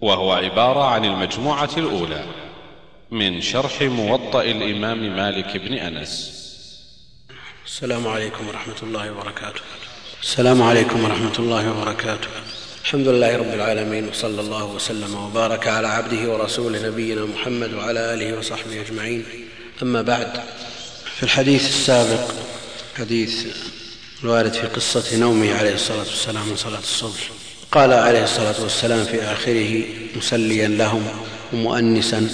وهو عبارة عن المجموعة الأولى من شرح موطأ الإمام مالك بن أنس. السلام عليكم ورحمة الله وبركاته. السلام عليكم ورحمة الله وبركاته. الحمد لله رب العالمين وصلى الله وسلم وبارك على عبده ورسوله نبينا محمد وعلى آله وصحبه أجمعين. أما بعد في الحديث السابق حديث الوارد في قصة نومه عليه الصلاة والسلام من صلاة الصبح. قال عليه الصلاة والسلام في آخره مسليا لهم ومؤنسا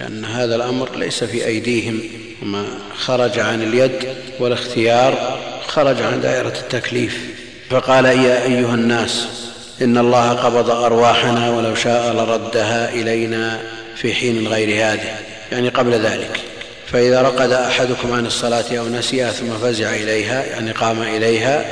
لأن هذا الأمر ليس في أيديهم وما خرج عن اليد والاختيار خرج عن دائرة التكليف. فقال يا أيها الناس إن الله قبض أرواحنا ولو شاء لردها إلينا في حين غير هذه يعني قبل ذلك. فإذا رقد أحدكم عن الصلاة أو نسيها ثم فزع إليها يعني قام إليها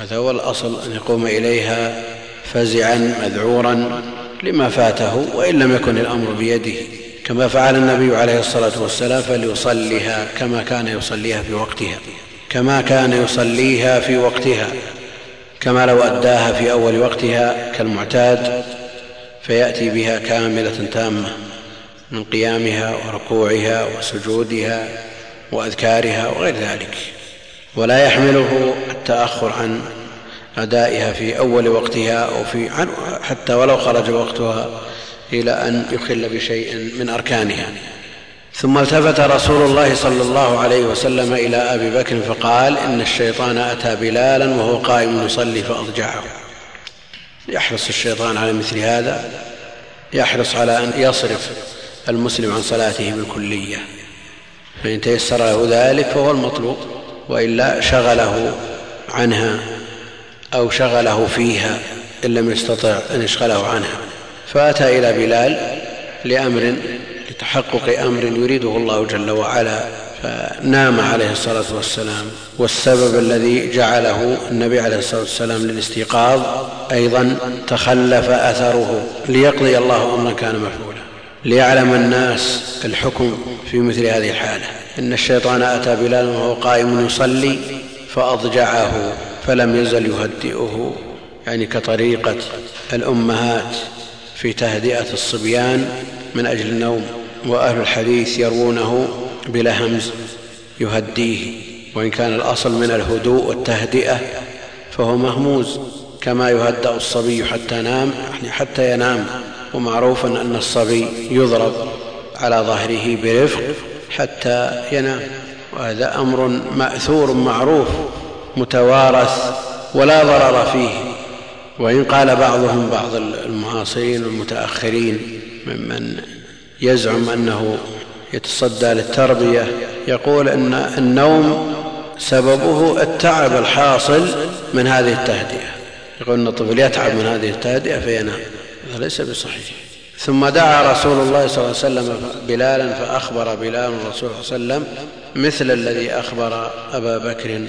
هذا هو الأصل أن يقوم إليها فزعا مذعورا لما فاته وإن لم يكن الأمر بيده. كما فعل النبي عليه الصلاة والسلام فليصليها كما كان يصليها في وقتها كما كان يصليها في وقتها كما لو أداها في أول وقتها كالمعتاد فيأتي بها كاملة تامة من قيامها وركوعها وسجودها وأذكارها وغير ذلك. ولا يحمله التأخر عن أدائها في أول وقتها أو في حتى ولو خرج وقتها إلى أن يخل بشيء من أركانها. ثم التفت رسول الله صلى الله عليه وسلم إلى أبي بكر فقال إن الشيطان أتى بلالا وهو قائم يصلي فأضجعه. يحرص الشيطان على مثل هذا يحرص على أن يصرف المسلم عن صلاته بالكلية. فإن تيسر له ذلك فهو المطلوب وإلا شغله عنها أو شغله فيها إن لم يستطع أن يشغله عنها. فأتى إلى بلال لأمر لتحقق أمر يريده الله جل وعلا فنام عليه الصلاة والسلام. والسبب الذي جعله النبي عليه الصلاة والسلام للاستيقاظ أيضا تخلف أثره ليقضي الله امرا كان مفعولا. ليعلم الناس الحكم في مثل هذه الحالة. إن الشيطان أتى بلالا وهو قائم يصلي فأضجعه. فلم يزل يهدئه يعني كطريقة الأمهات في تهدئة الصبيان من أجل النوم وأهل الحديث يروونه بلا همز يهديه. وإن كان الأصل من الهدوء والتهدئة فهو مهموز كما يهدأ الصبي حتى نام يعني حتى ينام. ومعروف أن الصبي يضرب على ظهره برفق حتى ينام. وهذا أمر مأثور معروف متوارث ولا ضرر فيه. وإن قال بعضهم بعض المعاصرين والمتأخرين ممن يزعم أنه يتصدى للتربية يقول إن النوم سببه التعب الحاصل من هذه التهدئة. يقول إن الطفل يتعب من هذه التهدئة فينام. هذا ليس بصحيح. ثم دعا رسول الله صلى الله عليه وسلم بلالا فأخبر بلال الرسول صلى الله عليه وسلم مثل الذي أخبر أبا بكر.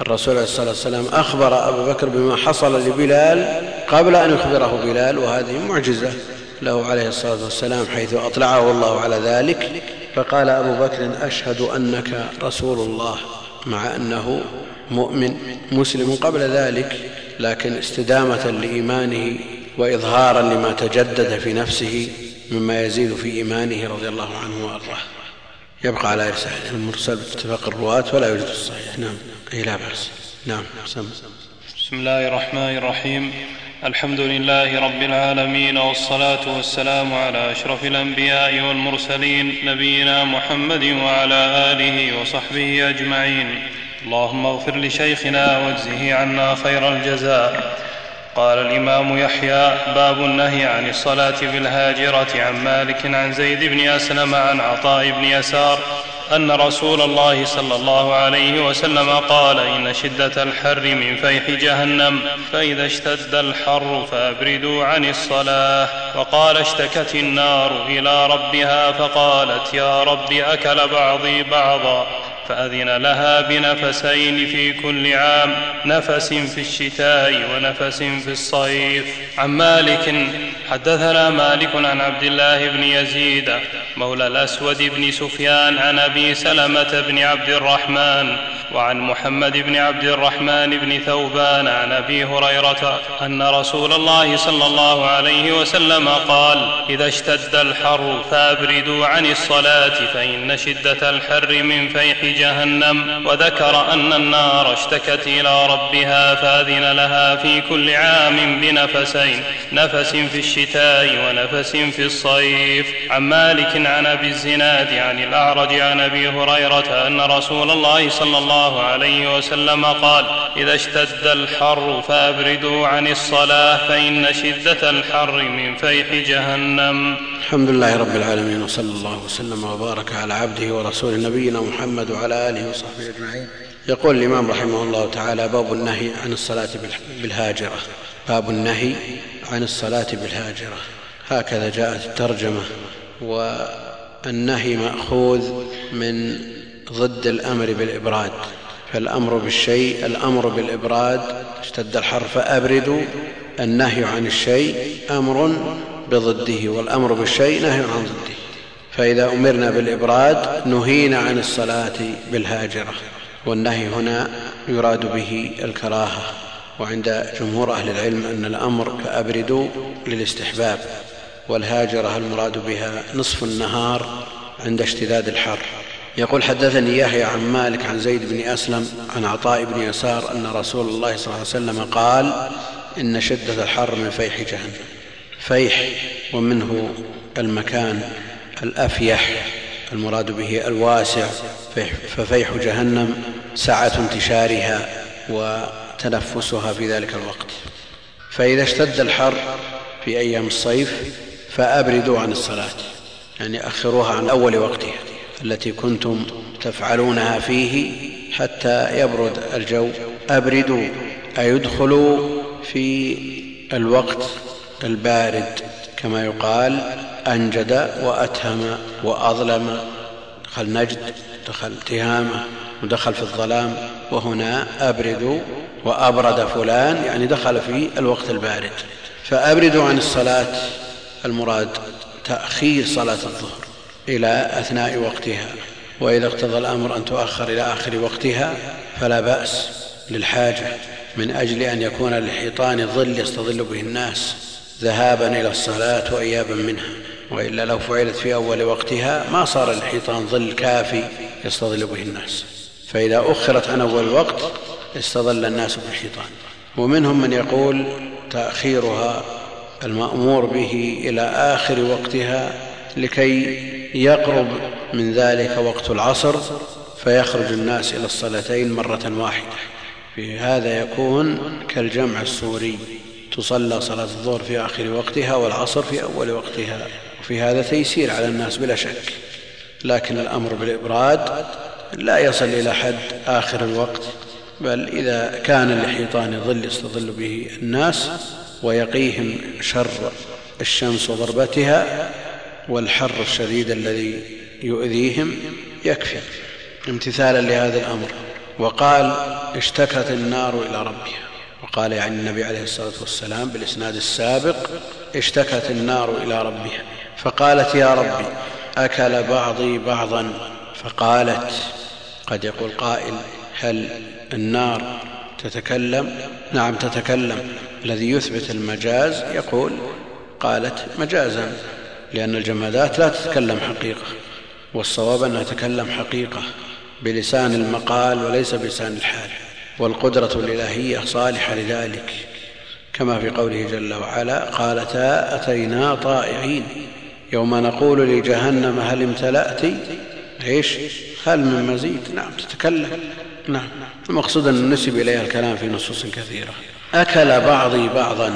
الرسول عليه الصلاه والسلام أخبر ابا بكر بما حصل لبلال قبل أن يخبره بلال وهذه معجزة له عليه الصلاة والسلام حيث أطلعه الله على ذلك. فقال أبو بكر أشهد أنك رسول الله مع أنه مؤمن مسلم قبل ذلك لكن استدامة لإيمانه واظهارا لما تجدد في نفسه مما يزيد في إيمانه رضي الله عنه وأرضاه. يبقى على إرسال المرسل باتفاق الرواة ولا يوجد الصحيح. نعم. اي لا بأس. نعم. سم. بسم الله الرحمن الرحيم. الحمد لله رب العالمين والصلاة والسلام على أشرف الأنبياء والمرسلين نبينا محمد وعلى آله وصحبه أجمعين. اللهم اغفر لشيخنا واجزه عنا خير الجزاء. قال الإمام يحيى باب النهي عن الصلاة بالهاجره عن مالك عن زيد بن أسلم عن عطاء بن يسار أن رسول الله صلى الله عليه وسلم قال إن شدة الحر من فيح جهنم فإذا اشتد الحر فأبردوا عن الصلاة. وقال اشتكت النار إلى ربها فقالت يا رب أكل بعضي بعضا. فأذن لها بنفسين في كل عام نفس في الشتاء ونفس في الصيف. عن مالك حدثنا مالك عن عبد الله بن يزيد مولى الأسود بن سفيان عن أبي سلمة بن عبد الرحمن وعن محمد بن عبد الرحمن بن ثوبان عن أبي هريرة أن رسول الله صلى الله عليه وسلم قال إذا اشتد الحر فأبردوا عن الصلاة فإن شدة الحر من فيح جهنم وذكر أن النار اشتكت إلى ربها فأذن لها في كل عام بنفسين نفس في الشتاء ونفس في الصيف. عن مالك عن أبي الزناد عن الأعرج عن أبي هريرة أن رسول الله صلى الله عليه وسلم قال إذا اشتد الحر فأبردوا عن الصلاة فإن شدة الحر من فيح جهنم. الحمد لله رب العالمين وصلى الله وسلم وبارك على عبده ورسوله نبينا محمد وعلى آله وصحبه أجمعين. يقول الإمام رحمه الله تعالى باب النهي عن الصلاة بالهاجرة. باب النهي عن الصلاة بالهاجرة. هكذا جاءت الترجمة. والنهي مأخوذ من ضد الأمر بالإبراد. فالأمر بالشيء الأمر بالإبراد اشتد الحر فابردوا النهي عن الشيء أمر بضده والأمر بالشيء نهي عن ضده. فإذا أمرنا بالإبراد نهينا عن الصلاة بالهاجرة والنهي هنا يراد به الكراهة وعند جمهور أهل العلم أن الأمر فأبردوا للاستحباب والهاجرة المراد بها نصف النهار عند اشتداد الحر. يقول حدثني يحيى عن مالك عن زيد بن أسلم عن عطاء بن يسار أن رسول الله صلى الله عليه وسلم قال إن شدة الحر من فيح جهنم. فيح ومنه المكان الأفيح المراد به الواسع ففيح جهنم سعة انتشارها وتنفسها في ذلك الوقت. فإذا اشتد الحر في أيام الصيف فأبردوا عن الصلاة يعني أخروها عن أول وقتها التي كنتم تفعلونها فيه حتى يبرد الجو. أبردوا أي ادخلوا في الوقت البارد. كما يقال أنجد وأتهم وأظلم. دخل نجد دخل تهامة ودخل في الظلام. وهنا أبرد وأبرد فلان يعني دخل في الوقت البارد. فأبردوا عن الصلاة المراد تأخير صلاة الظهر إلى أثناء وقتها. وإذا اقتضى الأمر أن تؤخر إلى آخر وقتها فلا بأس للحاجة من أجل أن يكون للحيطان ظل يستظل به الناس. ذهابا إلى الصلاة وإيابا منها وإلا لو فعلت في أول وقتها ما صار الحيطان ظل كافي يستظل به الناس. فإذا أخرت عن أول الوقت استظل الناس بالحيطان. ومنهم من يقول تأخيرها المأمور به إلى آخر وقتها لكي يقرب من ذلك وقت العصر فيخرج الناس إلى الصلاتين مرة واحدة. في هذا يكون كالجمع السوري. تصلى صلاة الظهر في آخر وقتها والعصر في أول وقتها وفي هذا تيسير على الناس بلا شك. لكن الأمر بالإبراد لا يصل إلى حد آخر الوقت بل إذا كان لحيطان ظل يستظل به الناس ويقيهم شر الشمس وضربتها والحر الشديد الذي يؤذيهم يكفي امتثالا لهذا الأمر وقال اشتكت النار إلى ربها. وقال يعني النبي عليه الصلاة والسلام بالإسناد السابق اشتكت النار إلى ربها فقالت يا ربي أكل بعضي بعضا؟ فقالت قد يقول قائل هل النار تتكلم؟ نعم تتكلم. الذي يثبت المجاز يقول قالت مجازا لأن الجمادات لا تتكلم حقيقة والصواب أنها تتكلم حقيقة بلسان المقال وليس بلسان الحال. والقدرة الإلهية صالحة لذلك كما في قوله جل وعلا قالتا أتينا طائعين. يوم نقول لجهنم هل امتلأت؟ إيش؟ هل من مزيد. نعم تتكلم. نعم. المقصود أن نسب إليها الكلام في نصوص كثيرة. أكل بعضي بعضا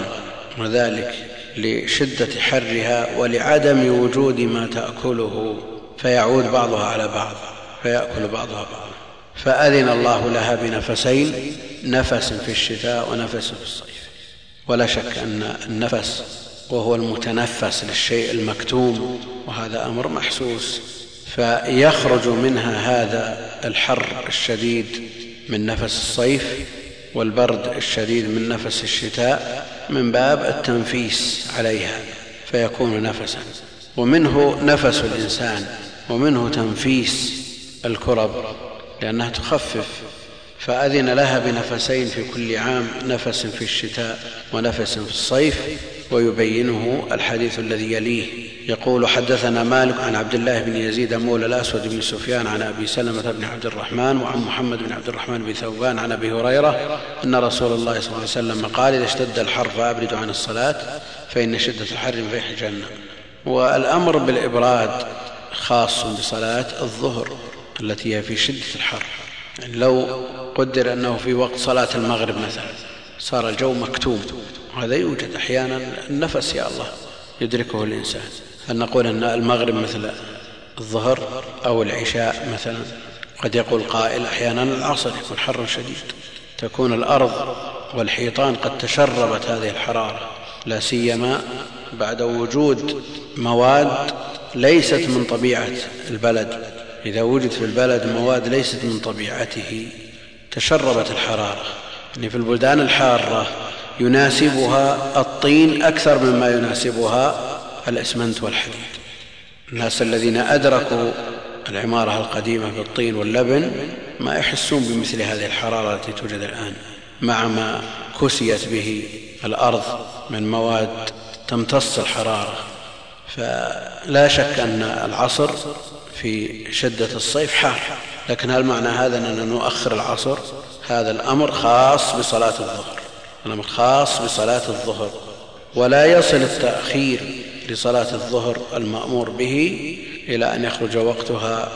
وذلك لشدة حرها ولعدم وجود ما تأكله فيعود بعضها على بعض فيأكل بعضها بعضا فأذن الله لها بنفسين نفس في الشتاء ونفس في الصيف. ولا شك أن النفس وهو المتنفس للشيء المكتوم وهذا أمر محسوس. فيخرج منها هذا الحر الشديد من نفس الصيف والبرد الشديد من نفس الشتاء من باب التنفيس عليها فيكون نفسا. ومنه نفس الإنسان ومنه تنفيس الكرب. لأنها تخفف فأذن لها بنفسين في كل عام نفس في الشتاء ونفس في الصيف ويبينه الحديث الذي يليه. يقول حدثنا مالك عن عبد الله بن يزيد مولى الأسود بن سفيان عن أبي سلمة بن عبد الرحمن وعن محمد بن عبد الرحمن بن ثوبان عن أبي هريرة أن رسول الله صلى الله عليه وسلم قال إذا اشتد الحر فأبردوا عن الصلاة فإن شدة الحر فيح جهنم. والأمر بالإبراد خاص بصلاة الظهر. التي هي في شدة الحر. يعني لو قدر أنه في وقت صلاة المغرب مثلا صار الجو مكتوم وهذا يوجد أحيانا النفس يا الله يدركه الإنسان. هل نقول أن المغرب مثل الظهر أو العشاء مثلا؟ قد يقول قائل أحيانا العصر يكون حر شديد. تكون الأرض والحيطان قد تشربت هذه الحرارة. لا سيما بعد وجود مواد ليست من طبيعة البلد. إذا وجد في البلد مواد ليست من طبيعته تشربت الحرارة. يعني في البلدان الحارة يناسبها الطين أكثر مما يناسبها الأسمنت والحديد. الناس الذين أدركوا العمارة القديمة بالطين واللبن ما يحسون بمثل هذه الحرارة التي توجد الآن مع ما كسيت به الأرض من مواد تمتص الحرارة. فلا شك أن العصر في شدة الصيف حار. لكن هل معنى هذا أننا نؤخر العصر؟ هذا الأمر خاص بصلاة الظهر. الأمر خاص بصلاة الظهر. ولا يصل التأخير لصلاة الظهر المأمور به إلى أن يخرج وقتها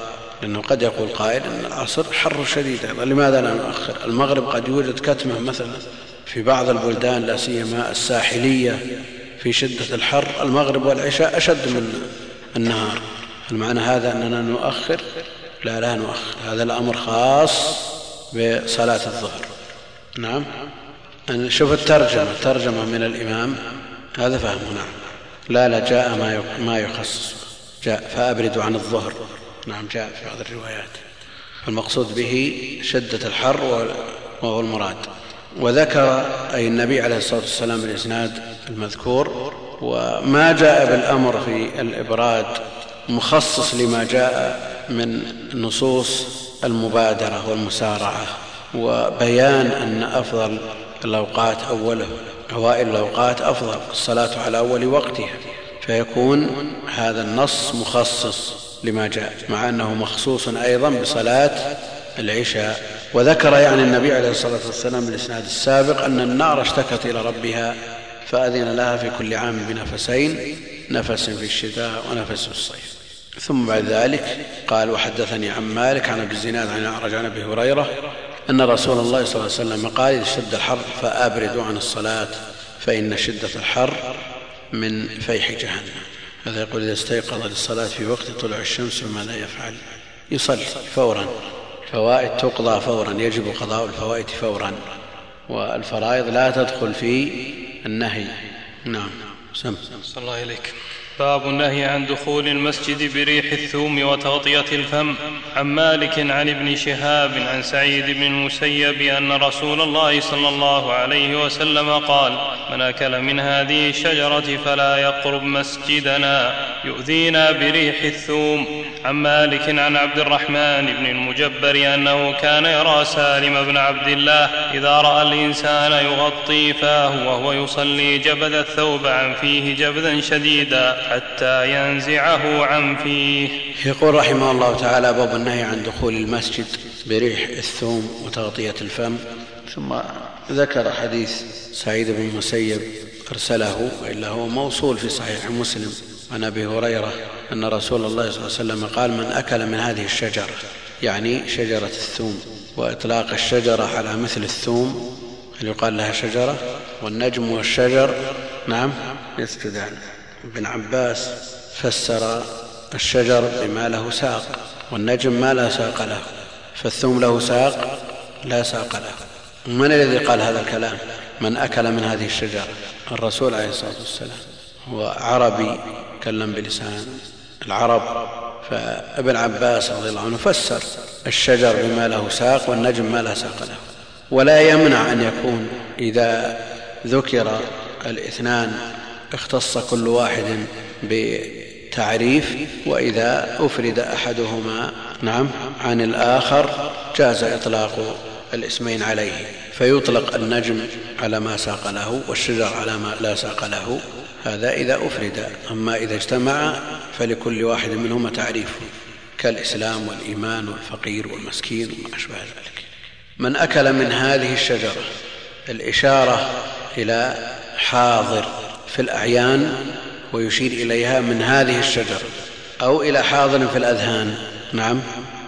لأنه قد يقول قائل أن العصر حر شديد لماذا لا نؤخر؟ المغرب قد يوجد كتمة مثلا في بعض البلدان لا سيما الساحلية في شدة الحر. المغرب والعشاء أشد من النهار. المعنى هذا أننا نؤخر. لا لا نؤخر. هذا الأمر خاص بصلاة الظهر. نعم. شوف الترجمة الترجمة من الإمام. هذا فهمه. نعم. لا لا جاء ما يخصص جاء فأبردوا عن الظهر. نعم جاء في بعض الروايات. المقصود به شدة الحر وهو المراد. وذكر أي النبي عليه الصلاة والسلام الإسناد المذكور. وما جاء بالأمر في الإبراد مخصص لما جاء من نصوص المبادرة والمسارعة وبيان أن أفضل الأوقات أوله أوائل الأوقات أفضل الصلاة على أول وقتها. فيكون هذا النص مخصص لما جاء مع أنه مخصوص أيضا بصلاة العشاء. وذكر يعني النبي عليه الصلاة والسلام بالإسناد السابق أن النار اشتكت إلى ربها فأذن لها في كل عام بنفسين نفس في الشتاء ونفس في الصيف. ثم بعد ذلك قال وحدثني عن مالك عن أبي الزناد عن اعرج عن أبي هريرة أن رسول الله صلى الله عليه وسلم قال إذا اشتد الحر فأبردوا عن الصلاة فإن شدة الحر من فيح جهنم. هذا يقول إذا استيقظ للصلاة في وقت طلوع الشمس فماذا يفعل يصلي فورا. فوائد تقضى فورا يجب قضاء الفوائد فورا. والفرائض لا تدخل في النهي. نعم. سم. صلى الله إليك باب النهي عن دخول المسجد بريح الثوم وتغطية الفم. عن مالك عن ابن شهاب عن سعيد بن المسيب أن رسول الله صلى الله عليه وسلم قال من أكل من هذه الشجرة فلا يقرب مسجدنا. يؤذينا بريح الثوم. عن مالك عن عبد الرحمن بن المجبر أنه كان يرى سالم بن عبد الله إذا رأى الإنسان يغطي فاه وهو يصلي جبذ الثوب عن فيه جبذا شديدا. حتى ينزعه عن فيه. يقول رحمه الله تعالى باب النهي عن دخول المسجد بريح الثوم وتغطية الفم. ثم ذكر حديث سعيد بن المسيب أرسله وإلا هو موصول في صحيح مسلم. عن أبي هريرة أن رسول الله صلى الله عليه وسلم قال من أكل من هذه الشجرة يعني شجرة الثوم وإطلاق الشجرة على مثل الثوم هل يقال لها شجرة؟ والنجم والشجر نعم يسجدان. ابن عباس فسر الشجر بما له ساق والنجم ما لا ساق له فالثوم له ساق لا ساق له. من الذي قال هذا الكلام؟ من أكل من هذه الشجرة الرسول عليه الصلاة والسلام. هو عربي تكلم بلسان العرب فابن عباس رضي الله عنه فسر الشجر بما له ساق والنجم ما لا ساق له. ولا يمنع أن يكون إذا ذكر الإثنان اختص كل واحد بتعريف وإذا أفرد أحدهما نعم عن الآخر جاز إطلاق الاسمين عليه فيطلق النجم على ما ساق له والشجر على ما لا ساق له هذا إذا أفرد أما إذا اجتمع فلكل واحد منهما تعريف كالإسلام والإيمان والفقير والمسكين وما أشبه ذلك. من أكل من هذه الشجرة الإشارة إلى حاضر في الأعيان ويشير إليها من هذه الشجرة أو إلى حاضر في الأذهان. نعم.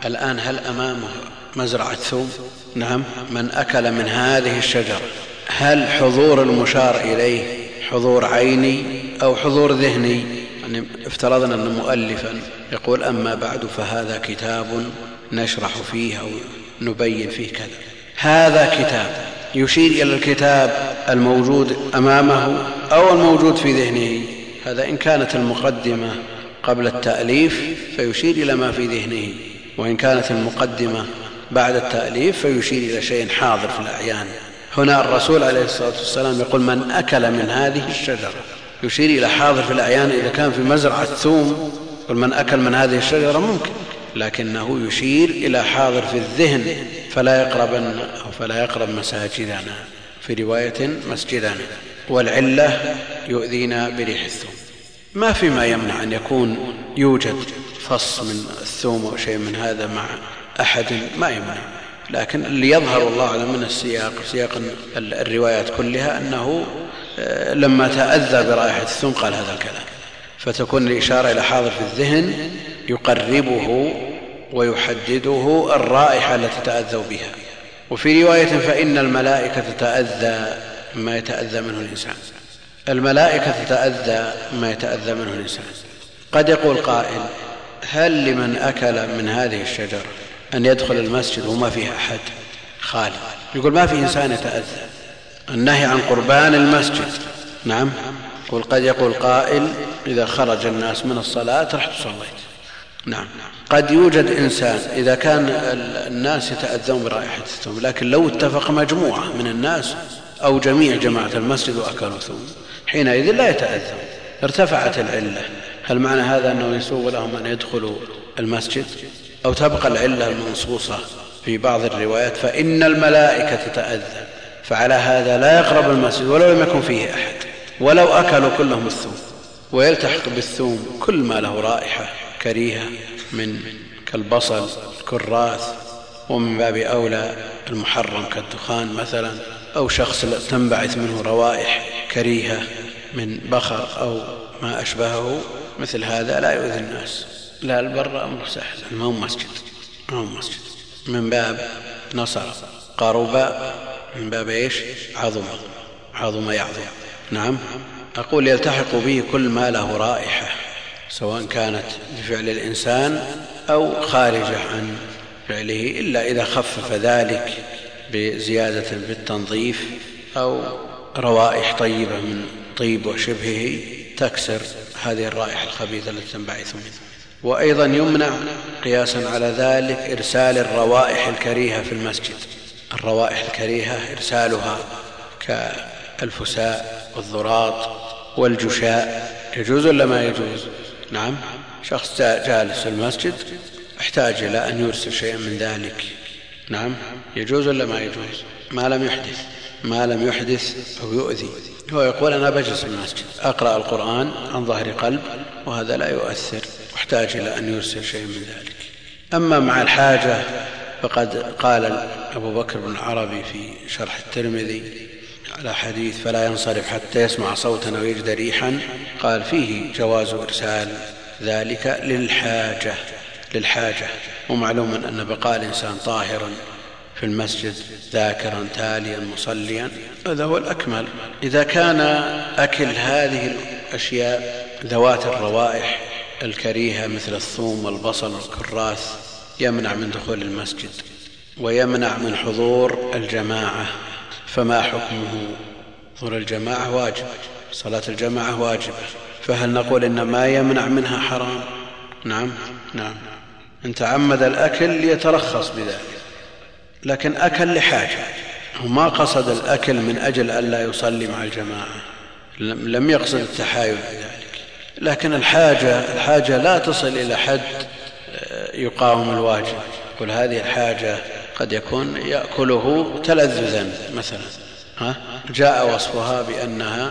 الآن هل أمامه مزرعة ثوم نعم. من أكل من هذه الشجرة هل حضور المشار إليه حضور عيني أو حضور ذهني؟ يعني افترضنا أن مؤلفا يقول أما بعد فهذا كتاب نشرح فيه أو نبين فيه كذا. هذا كتاب. يشير إلى الكتاب الموجود أمامه أو الموجود في ذهنه. هذا إن كانت المقدمة قبل التأليف فيشير إلى ما في ذهنه وإن كانت المقدمة بعد التأليف فيشير إلى شيء حاضر في الأعيان. هنا الرسول عليه الصلاة والسلام يقول من أكل من هذه الشجرة. يشير إلى حاضر في الأعيان إذا كان في مزرعة ثوم يقول من أكل من هذه الشجرة ممكن لكنه يشير إلى حاضر في الذهن. فلا يقربن أو فلا يقرب مساجدنا في رواية مسجدنا والعلة يؤذينا بريح الثوم. ما في ما يمنع أن يكون يوجد فص من الثوم أو شيء من هذا مع أحد ما يمنع. لكن اللي يظهر الله اعلم من السياق سياق الروايات كلها أنه آه، لما تأذى برائحة الثوم قال هذا الكلام. فتكون الإشارة إلى حاضر في الذهن يقربه ويحدده الرائحة التي تأذوا بها. وفي رواية فإن الملائكة تتأذى ما يتأذى منه الإنسان. الملائكة تتأذى ما يتأذى منه الإنسان. قد يقول قائل هل لمن أكل من هذه الشجرة أن يدخل المسجد وما فيه أحد؟ خالي يقول ما في إنسان يتأذى. النهي عن قربان المسجد. نعم. يقول قد يقول قائل إذا خرج الناس من الصلاة رحت صليت. نعم. قد يوجد إنسان إذا كان الناس يتأذون برائحة الثوم لكن لو اتفق مجموعة من الناس أو جميع جماعة المسجد وأكلوا ثوم حينئذ لا يتأذون ارتفعت العلة. هل معنى هذا أنه يسوغ لهم أن يدخلوا المسجد؟ أو تبقى العلة المنصوصة في بعض الروايات فإن الملائكة تتأذى فعلى هذا لا يقرب المسجد ولو لم يكن فيه أحد ولو أكلوا كلهم الثوم ويلتحق بالثوم كل ما له رائحة. كريهة من كالبصل الكراث ومن باب أولى المحرم كالدخان مثلا أو شخص تنبعث منه روائح كريهة من بخر أو ما أشبهه مثل هذا لا يؤذي الناس. لا البر أمر سهل. ما هو مسجد؟ ما هو مسجد. من باب نصر قرب من باب إيش؟ عظم عظم يعظم. نعم. أقول يلتحق به كل ما له رائحة. سواء كانت بفعل الإنسان أو خارجة عن فعله إلا إذا خفف ذلك بزيادة بالتنظيف أو روائح طيبة من طيب وشبهه تكسر هذه الرائحة الخبيثة التي تنبعث منه وأيضا يمنع قياسا على ذلك إرسال الروائح الكريهة في المسجد. الروائح الكريهة إرسالها كالفساء والذراط والجشاء يجوز ولا ما يجوز؟ نعم. شخص جالس في المسجد احتاج إلى أن يرسل شيئا من ذلك. نعم. يجوز ولا ما يجوز؟ ما لم يحدث. ما لم يحدث أو يؤذي. هو يقول أنا بجلس في المسجد أقرأ القرآن عن ظهر قلب وهذا لا يؤثر. واحتاج إلى أن يرسل شيء من ذلك. أما مع الحاجة فقد قال أبو بكر بن العربي في شرح الترمذي على حديث فلا ينصرف حتى يسمع صوتا أو يجد ريحا. قال فيه جواز إرسال ذلك للحاجة للحاجة. ومعلوم أن بقاء الإنسان طاهرا في المسجد ذاكرا تاليا مصليا هذا هو الأكمل. إذا كان أكل هذه الأشياء ذوات الروائح الكريهة مثل الثوم والبصل والكراث يمنع من دخول المسجد ويمنع من حضور الجماعة. فما حكمه؟ حضور الجماعة واجب صلاة الجماعة واجبة فهل نقول إن ما يمنع منها حرام؟ نعم نعم. إن تعمد الأكل يترخص بذلك. لكن أكل لحاجة. وما قصد الأكل من أجل ألا يصلي مع الجماعة. لم يقصد التحايل بذلك. لكن الحاجة الحاجة لا تصل إلى حد آه، يقاوم الواجب. يقول هذه الحاجة قد يكون يأكله تلذذا مثلا ها؟ جاء وصفها بأنها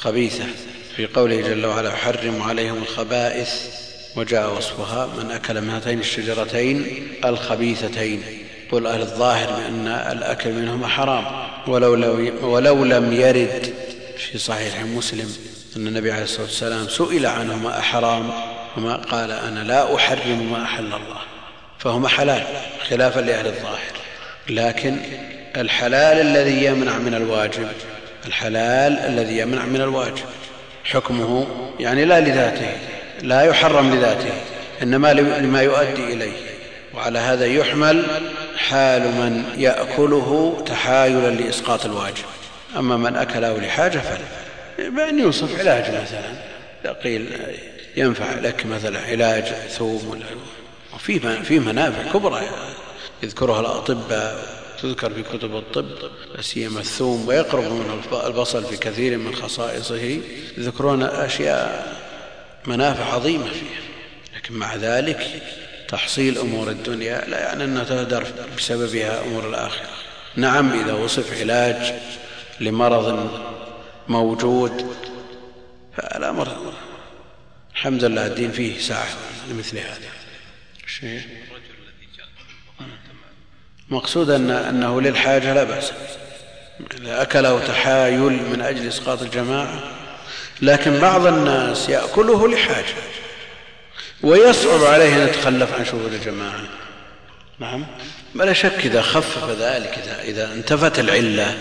خبيثة في قوله جل وعلا يحرم عليهم الخبائث. وجاء وصفها من أكل من هاتين الشجرتين الخبيثتين. يقول أهل الظاهر بأن الأكل منهما حرام ولو, ولو لم يرد في صحيح مسلم أن النبي عليه الصلاة والسلام سئل عنهما أحرام وما قال أنا لا أحرم ما أحل الله. فهما حلال خلافا لأهل الظاهر. لكن الحلال الذي يمنع من الواجب الحلال الذي يمنع من الواجب حكمه يعني لا لذاته لا يحرم لذاته إنما لما يؤدي إليه. وعلى هذا يحمل حال من يأكله تحايلا لإسقاط الواجب. أما من أكله لحاجة فلا. بأن يوصف علاج مثلا. قيل ينفع لك مثلا علاج ثوم وفي في منافع كبرى يذكرها الأطباء تذكر في كتب الطب لا سيما الثوم ويقرب من البصل في كثير من خصائصه. يذكرون أشياء منافع عظيمة فيها. لكن مع ذلك تحصيل أمور الدنيا لا يعني أنها تهدر بسببها أمور الآخرة. نعم إذا وصف علاج لمرض موجود فالأمر الحمد لله الدين فيه ساعة لمثل هذا. شيء. مقصود أن أنه للحاجة لا بأس. إذا أكله تحايل من أجل إسقاط الجماعة لكن بعض الناس يأكله لحاجة ويصعب عليه أن يتخلف عن شهود الجماعة. نعم. بلا شك إذا خفف ذلك إذا, إذا انتفت العلة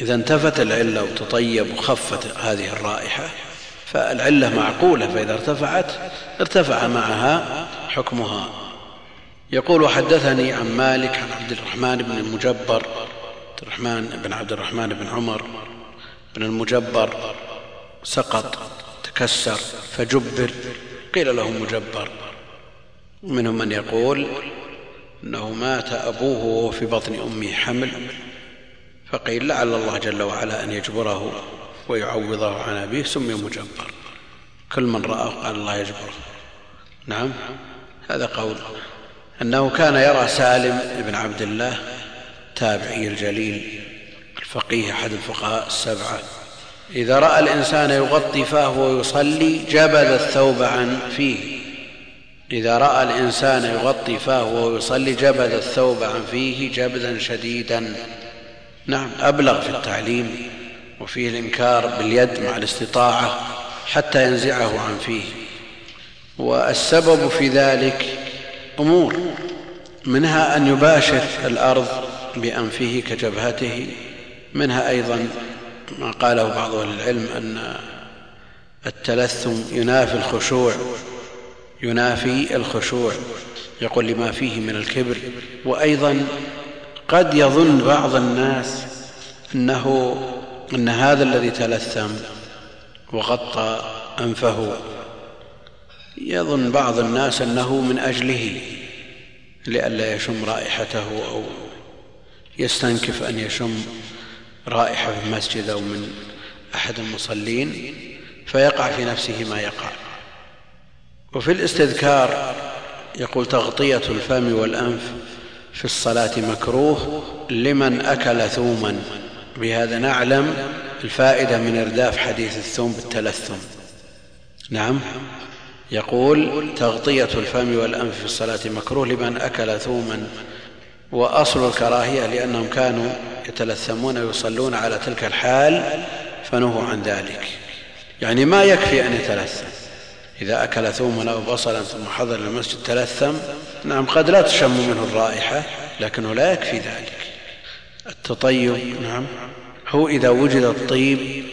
إذا انتفت العلة وتطيب وخفت هذه الرائحة فالعلة معقولة فإذا ارتفعت ارتفع معها حكمها. يقول حدثني عن مالك عن عبد الرحمن بن المجبر عبد الرحمن بن عبد الرحمن بن عمر بن المجبر سقط تكسر فجبر. قيل له مجبر. ومنهم من يقول أنه مات أبوه وهو في بطن امه حمل فقيل لعل الله جل وعلا أن يجبره. ويعوضه عن أبيه سمي مجبر كل من راه قال الله يجبره. نعم هذا قول. أنه كان يرى سالم بن عبد الله تابعي الجليل الفقيه أحد الفقهاء السبعة. إذا رأى الإنسان يغطي فاه ويصلي جبذ الثوب عن فيه. إذا رأى الإنسان يغطي فاه ويصلي جبذ الثوب عن فيه جبذا شديدا. نعم أبلغ في التعليم. وفيه الإنكار باليد مع الاستطاعة حتى ينزعه عن فيه. والسبب في ذلك أمور منها أن يباشر الأرض بأنفه كجبهته منها أيضا ما قاله بعض أهل العلم أن التلثم ينافي الخشوع ينافي الخشوع يقول لما فيه من الكبر. وأيضا قد يظن بعض الناس أنه إن هذا الذي تلثم وغطى أنفه يظن بعض الناس أنه من أجله لئلا يشم رائحته أو يستنكف أن يشم رائحة في المسجد أو من أحد المصلين فيقع في نفسه ما يقع. وفي الاستذكار يقول تغطية الفم والأنف في الصلاة مكروه لمن أكل ثوما. بهذا نعلم الفائدة من إرداف حديث الثوم بالتلثم. نعم. يقول تغطية الفم والأنف في الصلاة مكروه لمن أكل ثوما وأصل الكراهية لأنهم كانوا يتلثمون ويصلون على تلك الحال فنهوا عن ذلك. يعني ما يكفي أن يتلثم. إذا أكل ثوما أو بصلا ثم حضر المسجد تلثم نعم قد لا تشم منه الرائحة لكنه لا يكفي ذلك. التطيب نعم. هو إذا وجد الطيب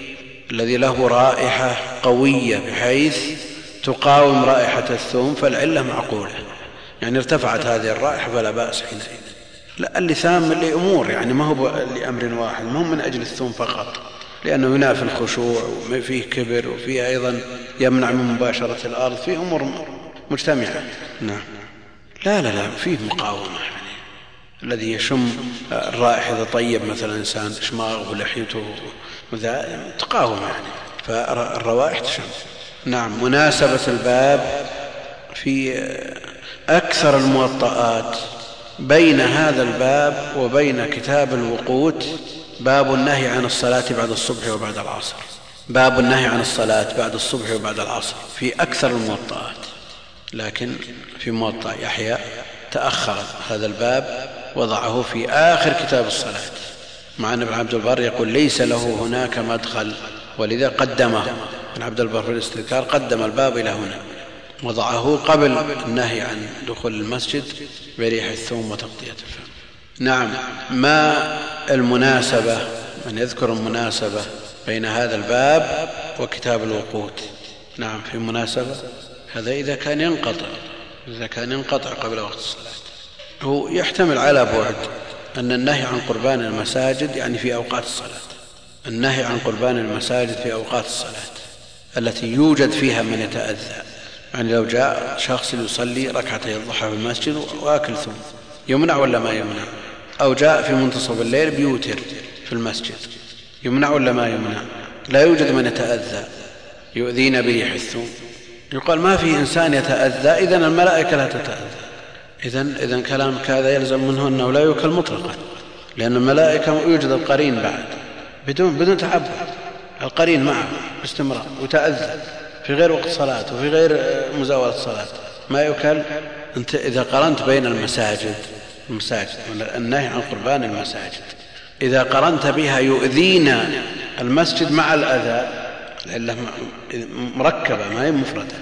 الذي له رائحة قوية بحيث تقاوم رائحة الثوم فالعلة معقولة. يعني ارتفعت هذه الرائحة فلا بأس حينئذ. لا اللثام لأمور يعني ما هو لأمر واحد ما هو من أجل الثوم فقط. لأنه ينافي الخشوع وفيه كبر وفيه أيضا يمنع من مباشرة الأرض فيه أمور مجتمعة. نعم. لا لا لا فيه مقاومة. الذي يشم الرائحة. إذا طيب مثلا إنسان إشماغه ولحيته تقاوم يعني فالروائح تشم. نعم مناسبة الباب في أكثر الموطئات بين هذا الباب وبين كتاب الوقوت باب النهي عن الصلاة بعد الصبح وبعد العصر. باب النهي عن الصلاة بعد الصبح وبعد العصر في أكثر الموطئات لكن في موطأ يحيى تأخر هذا الباب وضعه في آخر كتاب الصلاة. مع أن ابن عبد البر يقول ليس له هناك مدخل ولذا قدمه ابن عبد البر في الاستذكار قدم الباب إلى هنا. وضعه قبل النهي عن دخول المسجد بريح الثوم وتغطية الفم. نعم ما المناسبة؟ من يذكر المناسبة بين هذا الباب وكتاب الوقوت نعم في مناسبة. هذا إذا كان ينقطع إذا كان ينقطع قبل وقت الصلاة. هو يحتمل على بعد أن النهي عن قربان المساجد يعني في أوقات الصلاة. النهي عن قربان المساجد في أوقات الصلاة التي يوجد فيها من يتأذى. يعني لو جاء شخص يصلي ركعتي الضحى في المسجد وآكل ثم يمنع ولا ما يمنع؟ أو جاء في منتصف الليل بيوتر في المسجد يمنع ولا ما يمنع؟ لا يوجد من يتأذى. يؤذينا بريح الثوم يقال ما في إنسان يتأذى إذا الملائكة لا تتأذى. إذا إذا كلامك هذا يلزم منه أنه لا يوكل مطلقا لأن الملائكة يوجد القرين بعد بدون بدون تعبد. القرين معه باستمرار وتأذى في غير وقت صلاة وفي غير مزاولة الصلاة ما يوكل أنت إذا قرنت بين المساجد المساجد النهي عن قربان المساجد. إذا قرنت بها يؤذينا المسجد مع الأذى العلة مركبة ما هي مفردة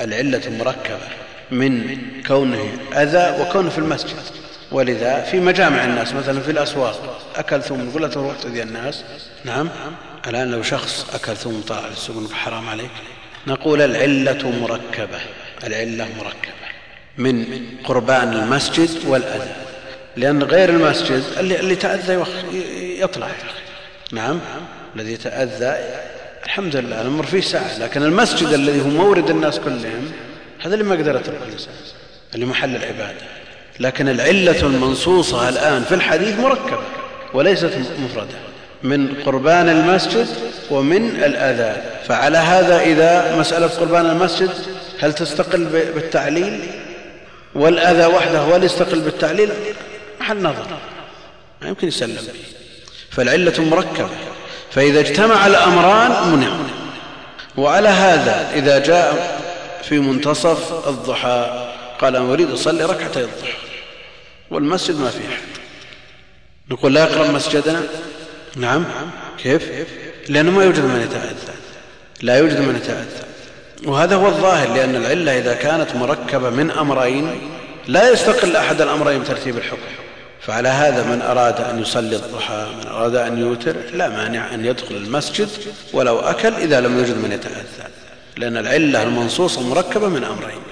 العلة مركبة. من كونه أذى وكونه في المسجد. ولذا في مجامع الناس مثلا في الأسواق أكل ثم نقول له تروح تؤذي الناس. نعم. الآن لو شخص أكل ثم طلع للسوق حرام عليك؟ نقول العلة مركبة. العلة مركبة. من قربان المسجد والأذى. لأن غير المسجد اللي, تأذى يطلع. نعم. الذي يتأذى الحمد لله الأمر فيه ساعة لكن المسجد الذي هو مورد الناس كلهم هذا اللي ما قدر يترك الإنسان اللي محل العبادة. لكن العلة المنصوصة الآن في الحديث مركبة وليست مفردة. من قربان المسجد ومن الأذى. فعلى هذا إذا مسألة قربان المسجد هل تستقل بالتعليل؟ والأذى وحده اللي يستقل بالتعليل؟ محل نظر. ما يمكن يسلم. به فالعلة مركبة. فإذا اجتمع الأمران منع. وعلى هذا إذا جاء في منتصف الضحى. قال أنا أريد أصلي ركعتي الضحى. والمسجد ما فيه أحد. نقول لا يقرب مسجدنا. نعم. كيف؟ لأنه ما يوجد من يتأذى. لا يوجد من يتأذى. وهذا هو الظاهر لأن العلة إذا كانت مركبة من أمرين لا يستقل أحد الأمرين بترتيب الحكم. فعلى هذا من أراد أن يصلي الضحى من أراد أن يوتر لا مانع أن يدخل المسجد ولو أكل إذا لم يوجد من يتأذى. لأن العلة المنصوصة مركبة من أمرين.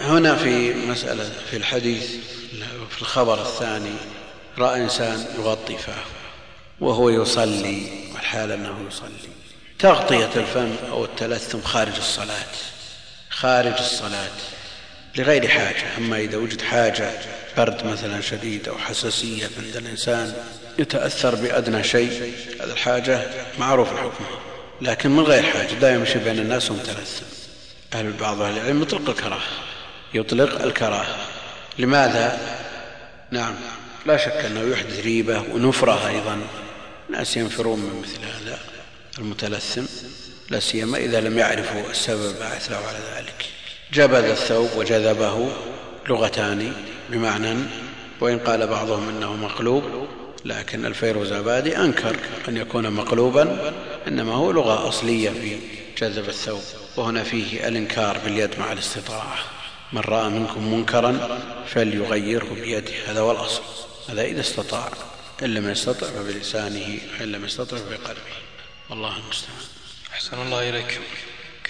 هنا في مسألة في الحديث في الخبر الثاني رأى إنسان يغطي فاه وهو يصلي والحال أنه يصلي. تغطية الفم أو التلثم خارج الصلاة. خارج الصلاة. لغير حاجة. أما إذا وجد حاجة برد مثلا شديد أو حساسية عند الإنسان يتأثر بأدنى شيء هذا الحاجة معروف الحكم لكن من غير حاجة لا يمشي بين الناس ومتلثم أهل بعض أهل العلم يطلق الكراهة. يطلق الكراهة. لماذا؟ نعم لا شك أنه يحدث ريبة ونفرة أيضا. الناس ينفرون من مثل هذا. المتلثم لا سيما إذا لم يعرفوا السبب الباعث له على ذلك. جبذ الثوب وجذبه لغتان بمعنى وإن قال بعضهم إنه مقلوب لكن الفيروزابادي أنكر أن يكون مقلوبا إنما هو لغة أصلية في جذب الثوب وهنا فيه الإنكار باليد مع الاستطاعة. من رأى منكم منكرا فليغيره بيده هذا هو الأصل. هذا إذا استطاع. إن لم يستطع فبلسانه وإن لم يستطع فبقلبه. والله المستعان. أحسن الله إليك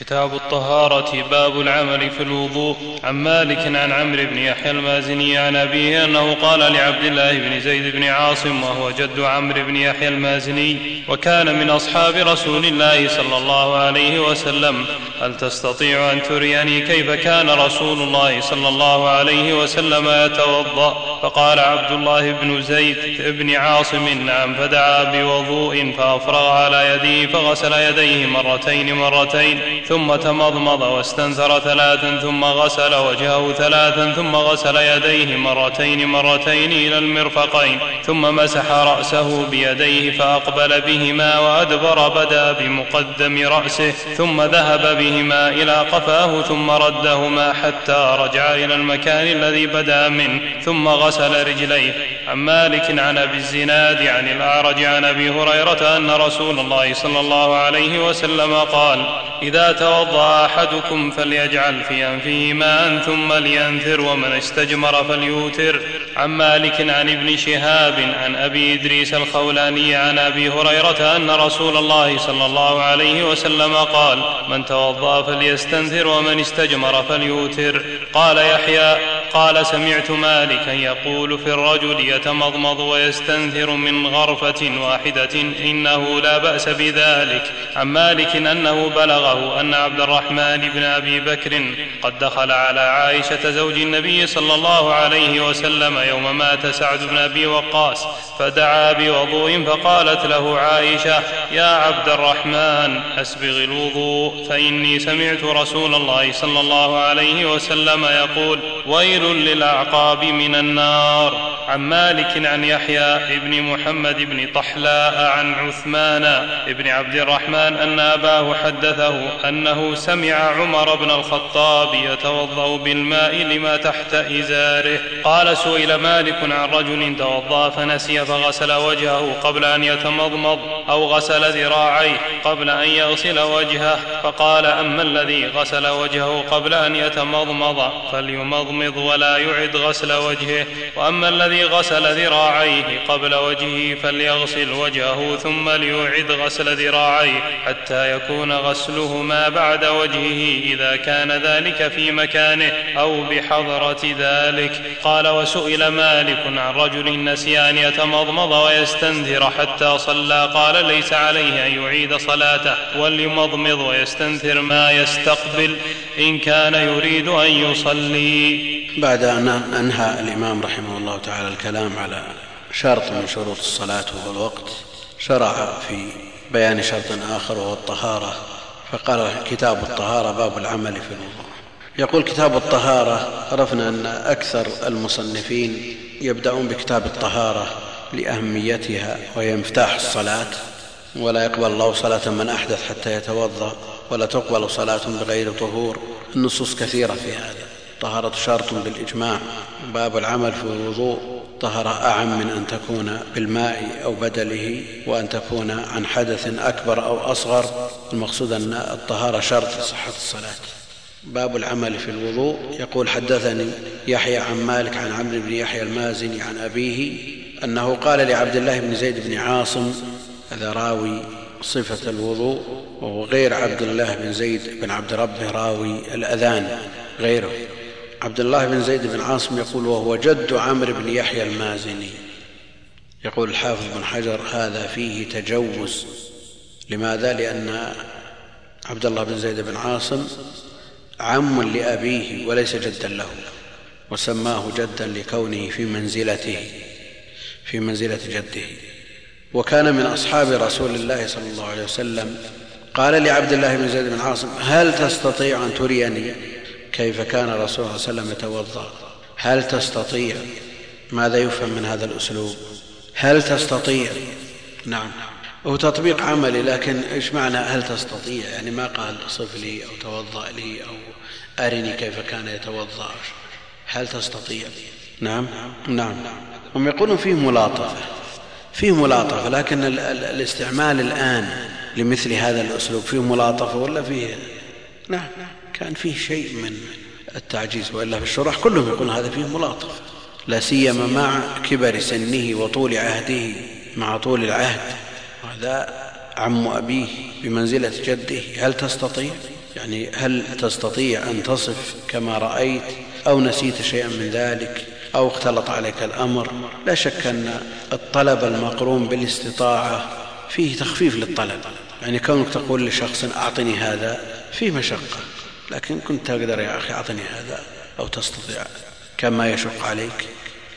كتاب الطهارة باب العمل في الوضوء. عن مالك عن عمرو بن يحيى المازني عن أبيه أنه قال لعبد الله بن زيد بن عاصم وهو جد عمرو بن يحيى المازني وكان من أصحاب رسول الله صلى الله عليه وسلم هل تستطيع أن تريني كيف كان رسول الله صلى الله عليه وسلم يتوضأ؟ فقال عبد الله بن زيد بن عاصم نعم فدعا بوضوء فأفرغ على يديه فغسل يديه مرتين مرتين ثم تمضمض واستنثر ثلاثا ثم غسل وجهه ثلاثا ثم غسل يديه مرتين مرتين إلى المرفقين ثم مسح رأسه بيديه فأقبل بهما وأدبر بدا بمقدم رأسه ثم ذهب بهما إلى قفاه ثم ردهما حتى رجع إلى المكان الذي بدا منه ثم غسل رجليه. عن مالك عن أبي الزناد عن الأعرج عن أبي هريرة أن رسول الله صلى الله عليه وسلم قال إذا توضا أحدكم فليجعل في أنفه ماء ثم لينثر ومن استجمر فليوتر. عن مالك عن ابن شهاب عن أبي إدريس الخولاني عن أبي هريرة أن رسول الله صلى الله عليه وسلم قال من توضأ فليستنثر ومن استجمر فليوتر. قال يحيى قال سمعت مالكا يقول في الرجل يتمضمض ويستنثر من غرفة واحدة إنه لا بأس بذلك. عن مالك أنه بلغه أن عبد الرحمن بن أبي بكر قد دخل على عائشة زوج النبي صلى الله عليه وسلم يوم مات سعد بن أبي وقاص فدعا بوضوء فقالت له عائشة يا عبد الرحمن أسبغ الوضوء فإني سمعت رسول الله صلى الله عليه وسلم يقول ويل للأعقاب من النار. عن مالك عن يحيى بن محمد بن طحلاء عن عثمان بن عبد الرحمن أن أباه حدثه أنه سمع عمر بن الخطاب يتوضأ بالماء لما تحت إزاره. قال سئل مالك عن رجل توضأ فنسي فغسل وجهه قبل أن يتمضمض أو غسل ذراعيه قبل أن يغسل وجهه. فقال أما الذي غسل وجهه قبل أن يتمضمض فليمضمض ولا يعد غسل وجهه وأما الذي غسل ذراعيه قبل وجهه فليغسل وجهه ثم ليعد غسل ذراعيه حتى يكون غسلهما بعد وجهه إذا كان ذلك في مكانه أو بحضرة ذلك. قال وسئل مالك عن رجل نسي أن يتمضمض ويستنثر حتى صلى قال ليس عليه أن يعيد صلاته وليمضمض ويستنثر ما يستقبل. إن كان يريد أن يصلي. بعد أن أنهى الإمام رحمه الله تعالى الكلام على شرط من شروط الصلاة وهو الوقت شرع في بيان شرط آخر وهو الطهارة فقال كتاب الطهارة باب العمل في الوضوء. يقول كتاب الطهارة عرفنا أن أكثر المصنفين يبدأون بكتاب الطهارة لأهميتها وهي مفتاح الصلاة ولا يقبل الله صلاة من أحدث حتى يتوضأ. ولا تقبل صلاة بغير طهور. النصوص كثيرة في هذا. الطهارة شرط بالإجماع. باب العمل في الوضوء. طهر أعم من أن تكون بالماء أو بدله وأن تكون عن حدث أكبر أو أصغر. المقصود أن الطهارة شرط لصحة الصلاة. باب العمل في الوضوء. يقول حدثني يحيى عن مالك عن عمرو بن يحيى المازني عن أبيه أنه قال لعبد الله بن زيد بن عاصم هذا راوي صفة الوضوء وهو غير عبد الله بن زيد بن عبد ربه راوي الأذان غيره. عبد الله بن زيد بن عاصم يقول وهو جد عمرو بن يحيى المازني. يقول الحافظ بن حجر هذا فيه تجوز. لماذا؟ لأن عبد الله بن زيد بن عاصم عم لأبيه وليس جدا له وسماه جدا لكونه في منزلته في منزلة جده. وكان من أصحاب رسول الله صلى الله عليه وسلم. قال لعبد الله بن زيد بن عاصم هل تستطيع أن تريني كيف كان الرسول صلى الله عليه وسلم يتوضأ؟ هل تستطيع؟ ماذا يفهم من هذا الأسلوب؟ هل تستطيع؟ نعم. هو تطبيق عملي لكن إيش معنى هل تستطيع؟ يعني ما قال صف لي أو توضأ لي أو أرني كيف كان يتوضأ. هل تستطيع؟ نعم. نعم. هم يقولون فيه ملاطفة. فيه ملاطفة لكن الاستعمال الآن لمثل هذا الأسلوب فيه ملاطفة ولا فيه؟ نعم. كان فيه شيء من التعجيز وإلا في الشرح كلهم يقولون هذا فيه ملاطف لا سيما مع كبر سنه وطول عهده مع طول العهد. هذا عم أبيه بمنزلة جده هل تستطيع؟ يعني هل تستطيع أن تصف كما رأيت أو نسيت شيئا من ذلك؟ أو اختلط عليك الأمر. لا شك أن الطلب المقرون بالاستطاعة فيه تخفيف للطلب. يعني كونك تقول لشخص أعطني هذا فيه مشقة. لكن كنت تقدر يا أخي أعطني هذا أو تستطيع كما يشق عليك.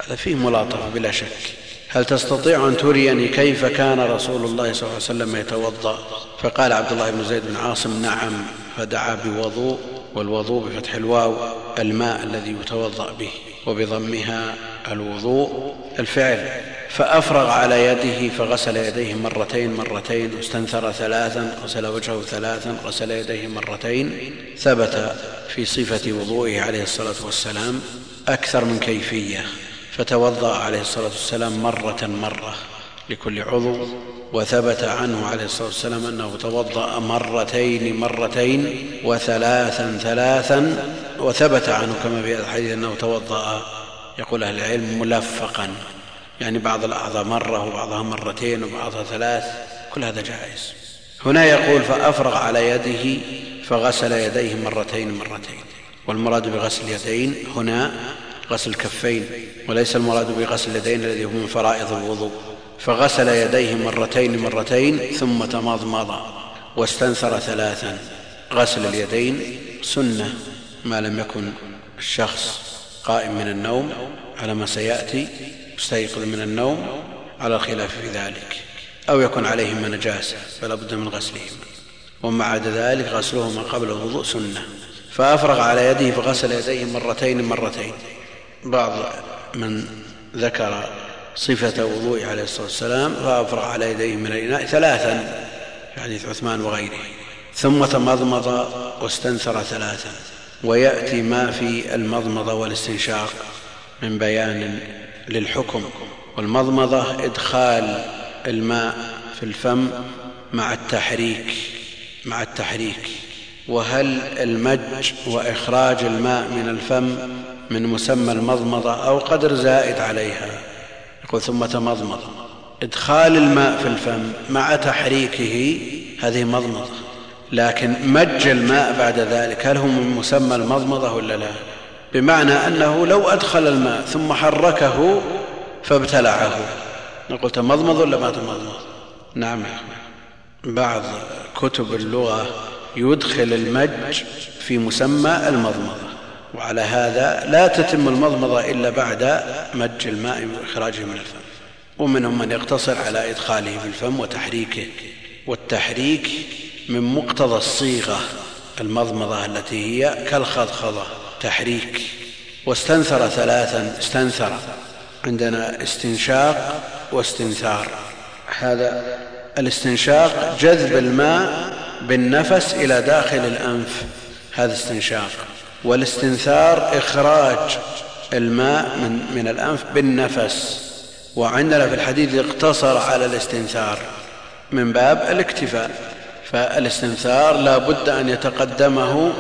هذا فيه ملاطفة بلا شك. هل تستطيع أن تريني كيف كان رسول الله صلى الله عليه وسلم يتوضأ؟ فقال عبد الله بن زيد بن عاصم نعم. فدعا بوضوء والوضوء بفتح الواو الماء الذي يتوضأ به. وبضمها الوضوء الفعل. فأفرغ على يده فغسل يديه مرتين مرتين واستنثر ثلاثا غسل وجهه ثلاثا غسل يديه مرتين. ثبت في صفة وضوئه عليه الصلاة والسلام أكثر من كيفية فتوضأ عليه الصلاة والسلام مرة مرة لكل عضو. وثبت عنه عليه الصلاة والسلام أنه توضأ مرتين مرتين وثلاثا ثلاثا وثبت عنه كما في الحديث أنه توضأ يقول أهل العلم ملفقا. يعني بعض الأعضاء مرة وبعضها مرتين وبعضها ثلاث كل هذا جائز. هنا يقول فأفرغ على يده فغسل يديه مرتين مرتين. والمراد بغسل اليدين هنا غسل الكفين وليس المراد بغسل اليدين الذي هو من فرائض الوضوء. فغسل يديه مرتين مرتين ثم تمضمض واستنثر ثلاثا. غسل اليدين سنة ما لم يكن الشخص قائم من النوم على ما سيأتي مستيقظ من النوم على الخلاف في ذلك أو يكن عليهما نجاسه فلا بد من غسلهما وما عدا ذلك غسلهما قبل الوضوء سنة. فأفرغ على يده فغسل يديه مرتين مرتين. بعض من ذكر صفة وضوء عليه الصلاة والسلام فأفرغ على يديه من الإناء ثلاثا في حديث عثمان وغيره. ثم تمضمض واستنثر ثلاثا. ويأتي ما في المضمضة والاستنشاق من بيان للحكم. والمضمضة إدخال الماء في الفم مع التحريك مع التحريك. وهل المج وإخراج الماء من الفم من مسمى المضمضة أو قدر زائد عليها؟ ثم تمضمض. إدخال الماء في الفم مع تحريكه هذه مضمضة. لكن مج الماء بعد ذلك هل هو من مسمى المضمضة ولا لا؟ بمعنى أنه لو أدخل الماء ثم حركه فابتلعه. نقول تمضمض ولا ما تمضمض؟ نعم بعض كتب اللغة يدخل المج في مسمى المضمضة. وعلى هذا لا تتم المضمضة إلا بعد مج الماء وإخراجه من الفم. ومنهم من يقتصر على إدخاله في الفم وتحريكه والتحريك من مقتضى الصيغة المضمضة التي هي كالخضخضة تحريك. واستنثر ثلاثا استنثر. عندنا استنشاق واستنثار. هذا الاستنشاق جذب الماء بالنفس إلى داخل الأنف هذا استنشاق. والاستنثار إخراج الماء من, من الأنف بالنفس. وعندنا في الحديث اقتصر على الاستنثار من باب الاكتفاء. فالاستنثار لا بد أن يتقدمه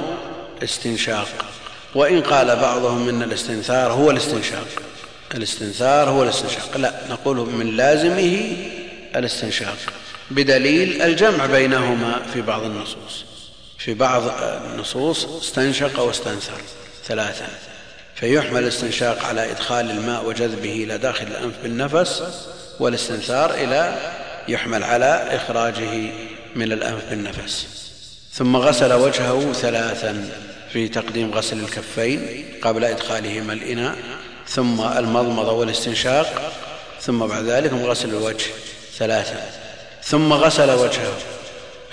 استنشاق. وإن قال بعضهم إن الاستنثار هو الاستنشاق. الاستنثار هو الاستنشاق. لا نقول من لازمه الاستنشاق. بدليل الجمع بينهما في بعض النصوص. في بعض النصوص استنشق واستنثر ثلاثا فيحمل الاستنشاق على إدخال الماء وجذبه إلى داخل الأنف بالنفس والاستنثار إلى يحمل على إخراجه من الأنف بالنفس. ثم غسل وجهه ثلاثا في تقديم غسل الكفين قبل إدخالهما الإناء ثم المضمضة والاستنشاق ثم بعد ذلك غسل الوجه ثلاثا ثم غسل وجهه.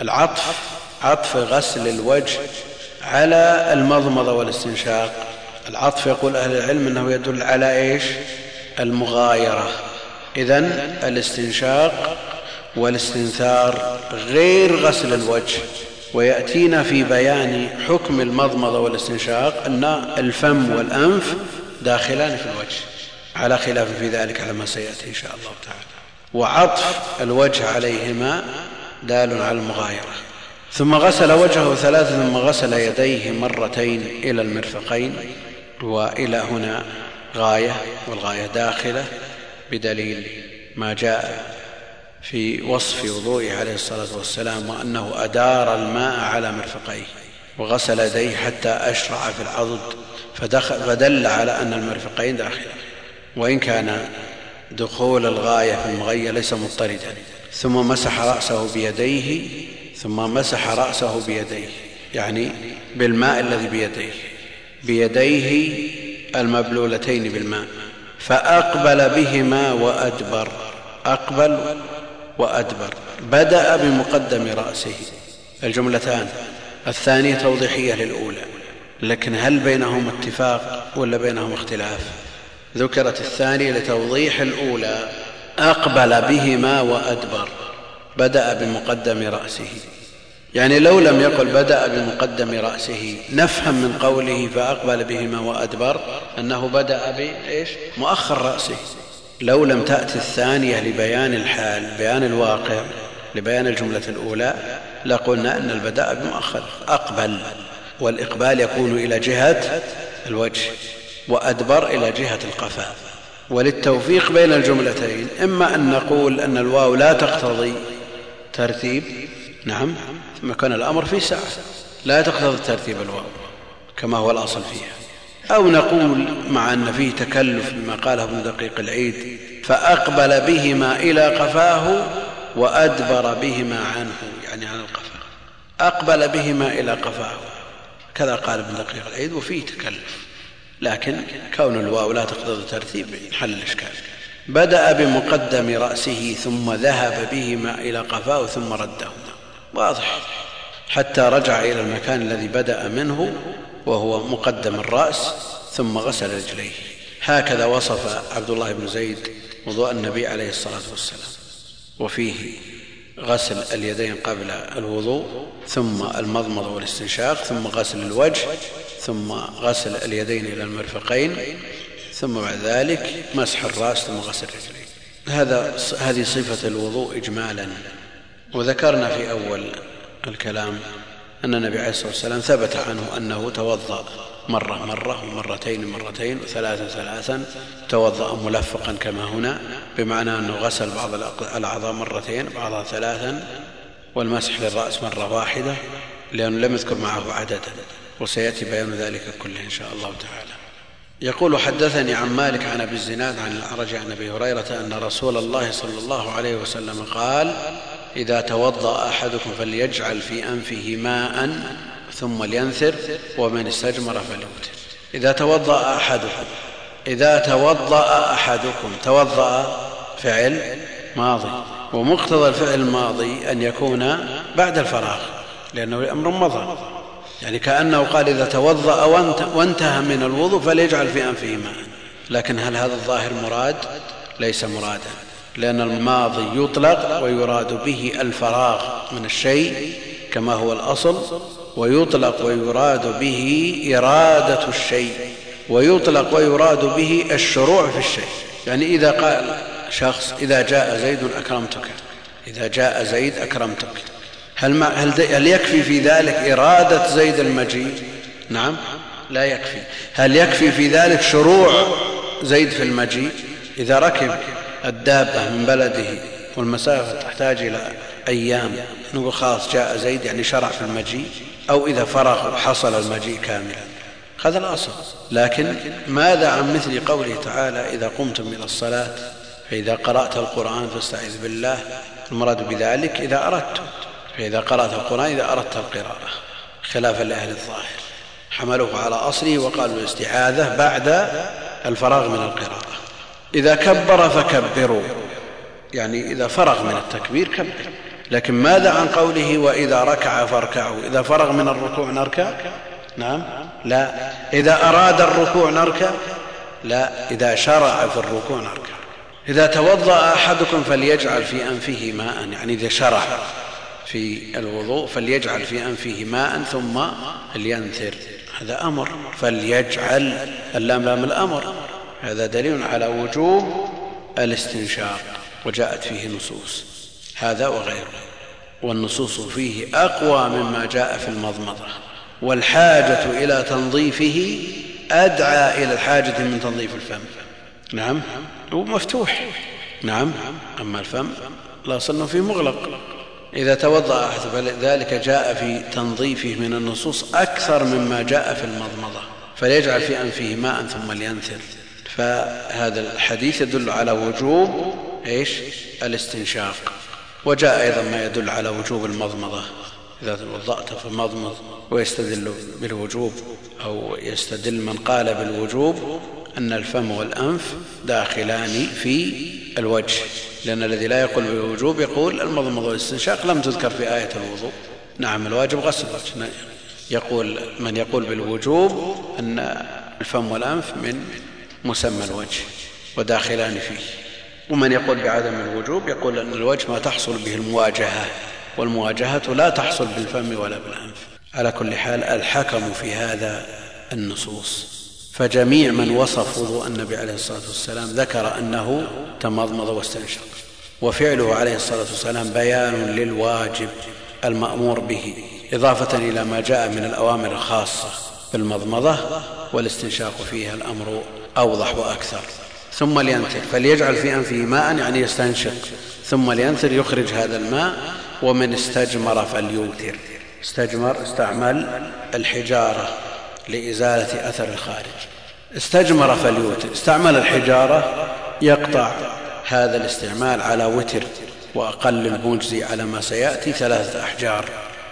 العطف عطف غسل الوجه على المضمضة والاستنشاق. العطف يقول أهل العلم أنه يدل على إيش؟ المغايرة. إذا الاستنشاق والاستنثار غير غسل الوجه. ويأتينا في بيان حكم المضمضة والاستنشاق أن الفم والأنف داخلان في الوجه. على خلاف في ذلك على ما سيأتي إن شاء الله تعالى. وعطف الوجه عليهما دال على المغايرة. ثم غسل وجهه ثلاثة ثم غسل يديه مرتين إلى المرفقين وإلى هنا غاية والغاية داخلة بدليل ما جاء في وصف وضوئه عليه الصلاة والسلام وأنه أدار الماء على مرفقيه وغسل يديه حتى أشرع في العضد فدل على أن المرفقين داخل وإن كان دخول الغاية في المغية ليس مضطردا ثم مسح رأسه بيديه ثم مسح رأسه بيديه يعني بالماء الذي بيديه بيديه المبلولتين بالماء فأقبل بهما وأدبر أقبل وأدبر بدأ بمقدم رأسه. الجملتان الثانية توضيحية للأولى لكن هل بينهم اتفاق ولا بينهم اختلاف؟ ذكرت الثانية لتوضيح الأولى أقبل بهما وأدبر. بدأ بمقدم رأسه. يعني لو لم يقل بدأ بمقدم رأسه نفهم من قوله فأقبل بهما وأدبر أنه بدأ بإيش؟ مؤخر رأسه. لو لم تأتي الثانية لبيان الحال بيان الواقع لبيان الجملة الأولى لقلنا أن البداء بمؤخر. أقبل. والإقبال يكون إلى جهة الوجه وأدبر إلى جهة القفاء وللتوفيق بين الجملتين إما أن نقول أن الواو لا تقتضي ترتيب. نعم. ثم كان الأمر في ساعة. لا تقتضي ترتيب الواو كما هو الأصل فيها. أو نقول مع أن فيه تكلف بما قاله ابن دقيق العيد فأقبل بهما إلى قفاه وأدبر بهما عنه يعني عن القفا. أقبل بهما إلى قفاه. كذا قال ابن دقيق العيد وفيه تكلف. لكن كون الواو لا تقتضي ترتيب حل الإشكال. بدأ بمقدم رأسه ثم ذهب بهما إلى قفاه ثم ردهما واضح. حتى رجع إلى المكان الذي بدأ منه وهو مقدم الرأس ثم غسل رجليه. هكذا وصف عبد الله بن زيد وضوء النبي عليه الصلاة والسلام. وفيه غسل اليدين قبل الوضوء ثم المضمض والاستنشاق ثم غسل الوجه ثم غسل اليدين إلى المرفقين ثم بعد ذلك مسح الرأس ثم غسل الرجلين هذا هذه صفة الوضوء إجمالا. وذكرنا في أول الكلام أن النبي عليه الصلاة والسلام ثبت عنه أنه توضأ مرة مرة ومرتين مرتين وثلاثا ثلاثا توضأ ملفقا كما هنا بمعنى أنه غسل بعض الأعضاء مرتين بعضها ثلاثا والمسح للرأس مرة واحدة لأنه لم يذكر معه عددا. وسيأتي بيان ذلك كله إن شاء الله تعالى. يقول حدثني عن مالك عن أبي الزناد عن الاعرج عن أبي هريرة أن رسول الله صلى الله عليه وسلم قال إذا توضأ أحدكم فليجعل في أنفه ماء ثم لينثر ومن استجمر فليوتر. إذا توضأ أحدكم إذا توضأ أحدكم توضأ فعل ماضي ومقتضى الفعل الماضي أن يكون بعد الفراغ لأنه أمر مضى. يعني كأنه قال إذا توضأ وانتهى من الوضوء فليجعل في انفه ماء لكن هل هذا الظاهر مراد؟ ليس مرادا. لأن الماضي يطلق ويراد به الفراغ من الشيء كما هو الأصل ويطلق ويراد به إرادة الشيء ويطلق ويراد به الشروع في الشيء. يعني إذا قال شخص إذا جاء زيد أكرمتك إذا جاء زيد أكرمتك. هل, هل, هل يكفي في ذلك إرادة زيد المجيء نعم لا يكفي. هل يكفي في ذلك شروع زيد في المجيء إذا ركب الدابة من بلده والمسافة تحتاج إلى أيام نقول خلاص جاء زيد يعني شرع في المجيء أو إذا فرغ حصل المجيء كاملا. هذا الأصل. لكن ماذا عن مثل قوله تعالى إذا قمتم إلى الصلاة فإذا قرأت القرآن فاستعذ بالله المراد بذلك إذا أردت فإذا قرأت القرآن إذا أردت القراءة خلافا لأهل الظاهر. حملوه على أصله وقالوا الاستعاذة بعد الفراغ من القراءة. إذا كبر فكبروا. يعني إذا فرغ من التكبير كبر. لكن ماذا عن قوله وإذا ركع فاركعوا؟ إذا فرغ من الركوع نركع؟ نعم. لا. إذا أراد الركوع نركع؟ لا. إذا شرع في الركوع نركع. إذا توضأ أحدكم فليجعل في أنفه ماء. يعني إذا شرع. في الوضوء فليجعل في أنفه ماء ثم لينثر هذا أمر. فليجعل اللام لام الأمر. هذا دليل على وجوب الاستنشاق. وجاءت فيه نصوص. هذا وغيره. والنصوص فيه أقوى مما جاء في المضمضة. والحاجة إلى تنظيفه أدعى إلى الحاجة من تنظيف الفم. نعم. هو مفتوح نعم. أما الفم لا صنه فيه مغلق. إذا توضأ فذلك جاء في تنظيفه من النصوص أكثر مما جاء في المضمضة فليجعل في أنفه ماء ثم لينثر. فهذا الحديث يدل على وجوب إيش؟ الاستنشاق. وجاء أيضا ما يدل على وجوب المضمضة. إذا توضأت فمضمض ويستدل بالوجوب أو يستدل من قال بالوجوب أن الفم والأنف داخلان في الوجه لأن الذي لا يقول بالوجوب يقول المضمض والاستنشاق لم تذكر في آية الوضوء. نعم الواجب غسل الوجه. يقول من يقول بالوجوب أن الفم والأنف من مسمى الوجه وداخلان فيه. ومن يقول بعدم الوجوب يقول أن الوجه ما تحصل به المواجهة والمواجهة لا تحصل بالفم ولا بالأنف. على كل حال الحكم في هذا النصوص. فجميع من وصف وضوء النبي عليه الصلاة والسلام ذكر أنه تمضمض واستنشق. وفعله عليه الصلاة والسلام بيان للواجب المأمور به إضافة إلى ما جاء من الأوامر الخاصة بالمضمضة والاستنشاق فيها الأمر أوضح وأكثر. ثم لينثر فليجعل في أنفه ماء يعني يستنشق. ثم لينثر يخرج هذا الماء ومن استجمر فليوتر. استجمر استعمل الحجارة. لإزالة أثر الخارج. استجمر فليوتر. استعمل الحجارة يقطع هذا الاستعمال على وتر وأقل المجزي على ما سيأتي ثلاثة أحجار.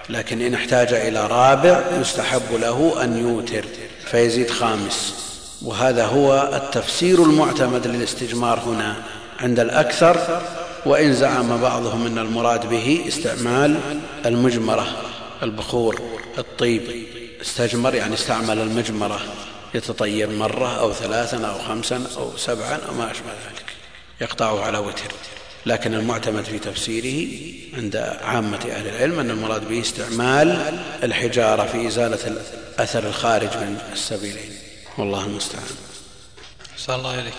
لكن إن احتاج إلى رابع يستحب له أن يوتر فيزيد خامس. وهذا هو التفسير المعتمد للاستجمار هنا عند الأكثر. وإن زعم بعضهم أن المراد به استعمال المجمرة البخور الطيب. استجمر يعني استعمل المجمرة يتطيب مرة أو ثلاثا أو خمسا أو سبعا أو ما أشبه ذلك يقطعه على وتر. لكن المعتمد في تفسيره عند عامة أهل العلم أن المراد به استعمال الحجارة في إزالة الأثر الخارج من السبيلين. والله المستعان. الله إليك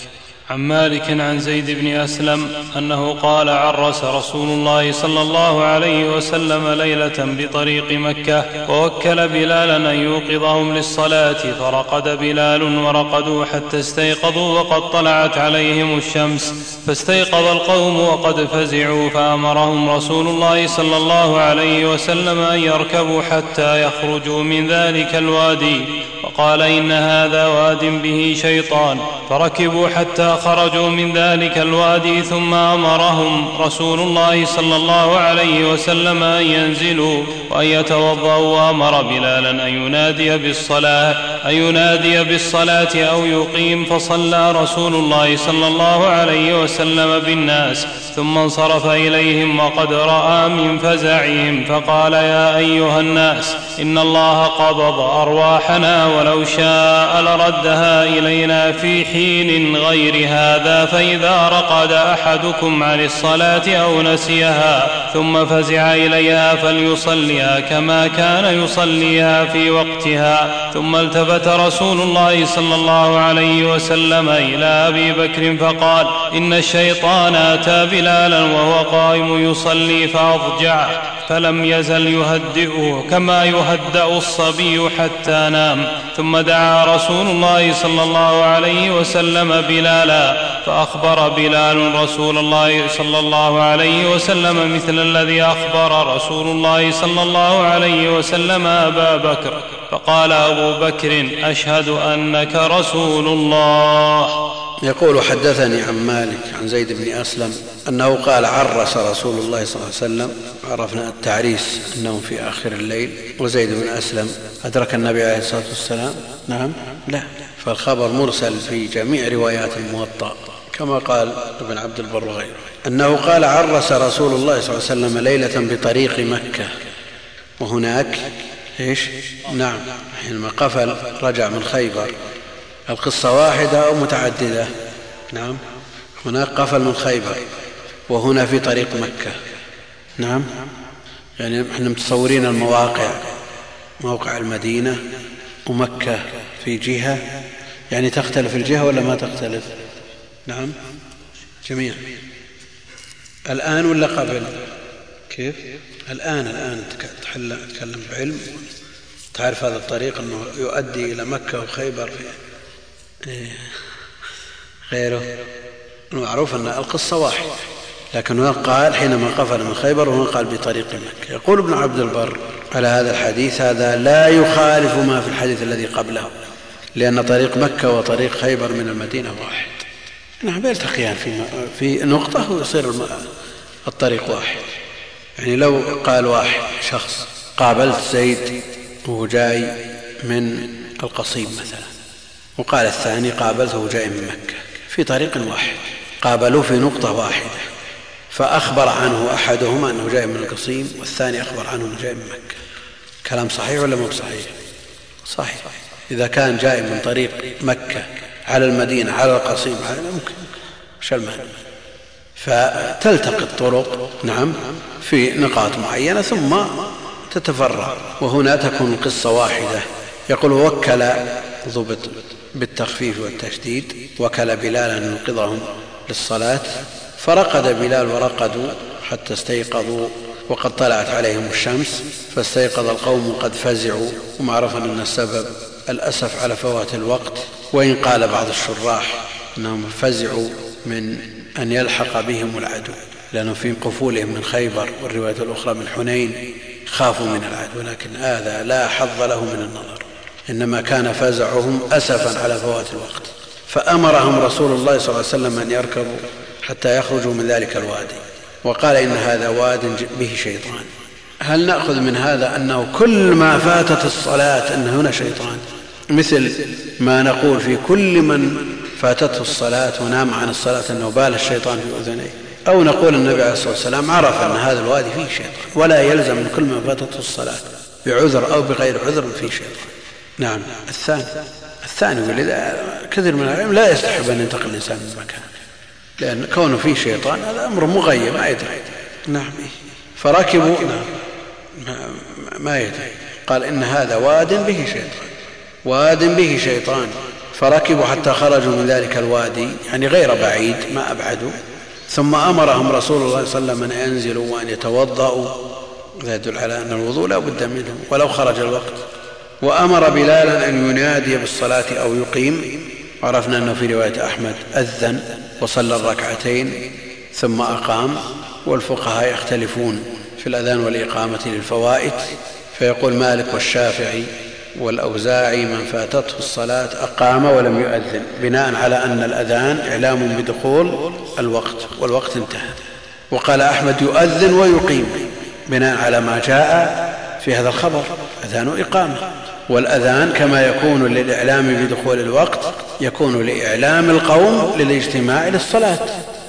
عن مالك عن زيد بن أسلم أنه قال عرس رسول الله صلى الله عليه وسلم ليلة بطريق مكة ووكل بلالا أن يوقظهم للصلاة فرقد بلال ورقدوا حتى استيقظوا وقد طلعت عليهم الشمس. فاستيقظ القوم وقد فزعوا فأمرهم رسول الله صلى الله عليه وسلم أن يركبوا حتى يخرجوا من ذلك الوادي. وقال إن هذا واد به شيطان فركبوا حتى خرجوا من ذلك الوادي ثم أمرهم رسول الله صلى الله عليه وسلم أن ينزلوا وأن يتوضأوا وأمر بلالا أن ينادي بالصلاة أن ينادي بالصلاة أو يقيم فصلى رسول الله صلى الله عليه وسلم بالناس ثم انصرف إليهم وقد رأى من فزعهم فقال يا أيها الناس إن الله قبض أرواحنا ولو شاء لردها إلينا في حين غير هذا فإذا رقد أحدكم عن الصلاة أو نسيها ثم فزع إليها فليصليها كما كان يصليها في وقتها. ثم التفت رسول الله صلى الله عليه وسلم إلى أبي بكر فقال إن الشيطان آتى بلالا وهو قائم يصلي فاضجعه فلم يزل يهدئه كما يهدأ الصبي حتى نام. ثم دعا رسول الله صلى الله عليه وسلم بلالا فأخبر بلال رسول الله صلى الله عليه وسلم مثل الذي أخبر رسول الله صلى الله عليه وسلم أبا بكر. فقال أبو بكر أشهد أنك رسول الله. يقول حدثني عن مالك عن زيد بن أسلم أنه قال عرس رسول الله صلى الله عليه وسلم عرفنا التعريس انه في آخر الليل وزيد بن أسلم أدرك النبي عليه الصلاة والسلام؟ نعم. لا. فالخبر مرسل في جميع روايات الموطا كما قال ابن عبد البر وغيره أنه قال عرس رسول الله صلى الله عليه وسلم ليلة بطريق مكة وهناك إيش؟ نعم. حينما قفل رجع من خيبر. القصة واحدة أو متعددة. نعم. هناك قفل من خيبر وهنا في طريق مكة. نعم. يعني إحنا متصورين المواقع موقع المدينة ومكة في جهة. يعني تختلف الجهة ولا ما تختلف؟ نعم. جميعا الآن ولا قبل؟ كيف؟ الآن الآن. تكلم بعلم. تعرف هذا الطريق أنه يؤدي إلى مكة وخيبر. إيه. غيره. المعروف أن القصة واحدة لكن هنا قال حينما قفل من خيبر وهنا قال بطريق مكة. يقول ابن عبد البر على هذا الحديث هذا لا يخالف ما في الحديث الذي قبله لأن طريق مكة وطريق خيبر من المدينة واحد. نعم يلتقيان في في نقطة ويصير الطريق واحد. يعني لو قال واحد شخص قابلت زيد وهو جاي من القصيم مثلا. وقال الثاني قابلته جاي من مكة في طريق واحد. قابلوه في نقطة واحدة. فأخبر عنه أحدهما أنه جاي من القصيم والثاني أخبر عنه أنه جاي من مكة. كلام صحيح ولا مو صحيح؟ صحيح. إذا كان جاي من طريق مكة على المدينة على القصيم على ممكن. مش المانع فتلتقي الطرق نعم في نقاط معينة ثم تتفرع. وهنا تكون القصة واحدة. يقول وكل ضبط بالتخفيف والتشديد وكل بلالا ان يوقظهم للصلاة. فرقد بلال ورقدوا حتى استيقظوا وقد طلعت عليهم الشمس فاستيقظ القوم قد فزعوا ومعرفا أن السبب الأسف على فوات الوقت. وإن قال بعض الشراح أنهم فزعوا من أن يلحق بهم العدو لأنهم في قفولهم من خيبر والرواية الأخرى من حنين خافوا من العدو لكن هذا لا حظ له من النظر. إنما كان فزعهم أسفا على فوات الوقت. فأمرهم رسول الله صلى الله عليه وسلم أن يركبوا حتى يخرجوا من ذلك الوادي. وقال إن هذا واد به شيطان. هل نأخذ من هذا أنه كل ما فاتت الصلاة أن هنا شيطان؟ مثل ما نقول في كل من فاتته الصلاة ونام عن الصلاة أنه بال الشيطان في أذنيه. أو نقول النبي عليه الصلاة والسلام عرف أن هذا الوادي فيه شيطان. ولا يلزم من كل ما فاتته الصلاة بعذر أو بغير عذر فيه شيطان. نعم. الثاني. الثاني يقول إذا كثير من العلم لا يستحب أن ينتقل الإنسان من مكان. لأن كونه فيه شيطان هذا أمر مغيب ما يدري. نعم. فركبوا نعم. ما يدري. قال إن هذا واد به شيطان. واد به شيطان. فركبوا حتى خرجوا من ذلك الوادي يعني غير بعيد ما أبعدوا. ثم أمرهم رسول الله صلى الله عليه وسلم أن ينزلوا وأن يتوضأوا. هذا يدل على أن الوضوء لا بد منه ولو خرج الوقت. وأمر بلالا أن ينادي بالصلاة أو يقيم. عرفنا أنه في رواية أحمد أذن وصلى الركعتين ثم أقام. والفقهاء يختلفون في الأذان والإقامة للفوائد. فيقول مالك والشافعي والأوزاعي من فاتته الصلاة أقام ولم يؤذن. بناء على أن الأذان إعلام بدخول الوقت والوقت انتهى. وقال أحمد يؤذن ويقيم. بناء على ما جاء في هذا الخبر. أذان وإقامة والأذان كما يكون للإعلام بدخول الوقت يكون لإعلام القوم للاجتماع للصلاة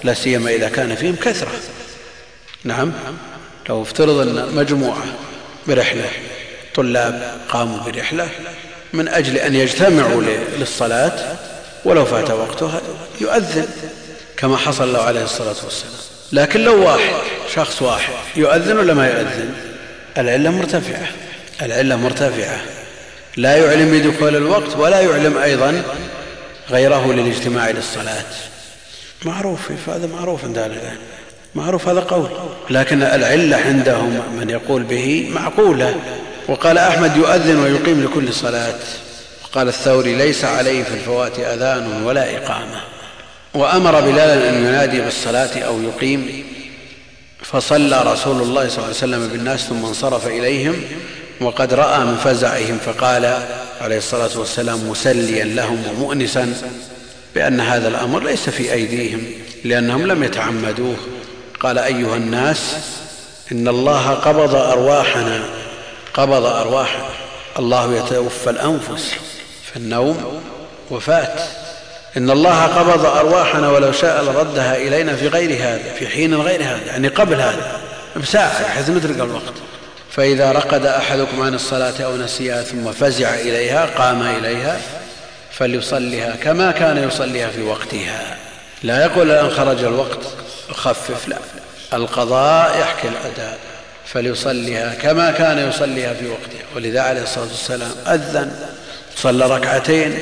لا سيما إذا كان فيهم كثرة. نعم لو افترض أن مجموعة برحلة طلاب قاموا برحلة من أجل أن يجتمعوا للصلاة ولو فات وقتها يؤذن كما حصل له عليه الصلاة والسلام. لكن لو واحد شخص واحد يؤذن ولا ما يؤذن؟ العلة مرتفعة. العلة مرتفعة. لا يعلم بدخول الوقت ولا يعلم أيضا غيره للاجتماع للصلاة. معروف هذا معروف عند أهل العلم. معروف هذا قول. لكن العلة عندهم من يقول به معقولة. وقال أحمد يؤذن ويقيم لكل صلاة. وقال الثوري ليس عليه في الفوات أذان ولا إقامة. وأمر بلالا أن ينادي بالصلاة أو يقيم. فصلى رسول الله صلى الله عليه وسلم بالناس ثم انصرف إليهم. وقد رأى من فزعهم فقال عليه الصلاة والسلام مسليا لهم ومؤنسا بأن هذا الأمر ليس في أيديهم لأنهم لم يتعمدوه. قال أيها الناس إن الله قبض أرواحنا قبض أرواحنا الله يتوفى الأنفس في النوم وفات. إن الله قبض أرواحنا ولو شاء لردها إلينا في غير هذا في حين غير هذا يعني قبل هذا بساعة بحيث ندرك الوقت. فإذا رقد أحدكم عن الصلاة أو نسيها ثم فزع إليها قام إليها فليصلها كما كان يصليها في وقتها. لا يقول الآن خرج الوقت خفف لا. القضاء يحكي الأداء فليصليها كما كان يصليها في وقتها. ولذا عليه الصلاة والسلام أذن صلى ركعتين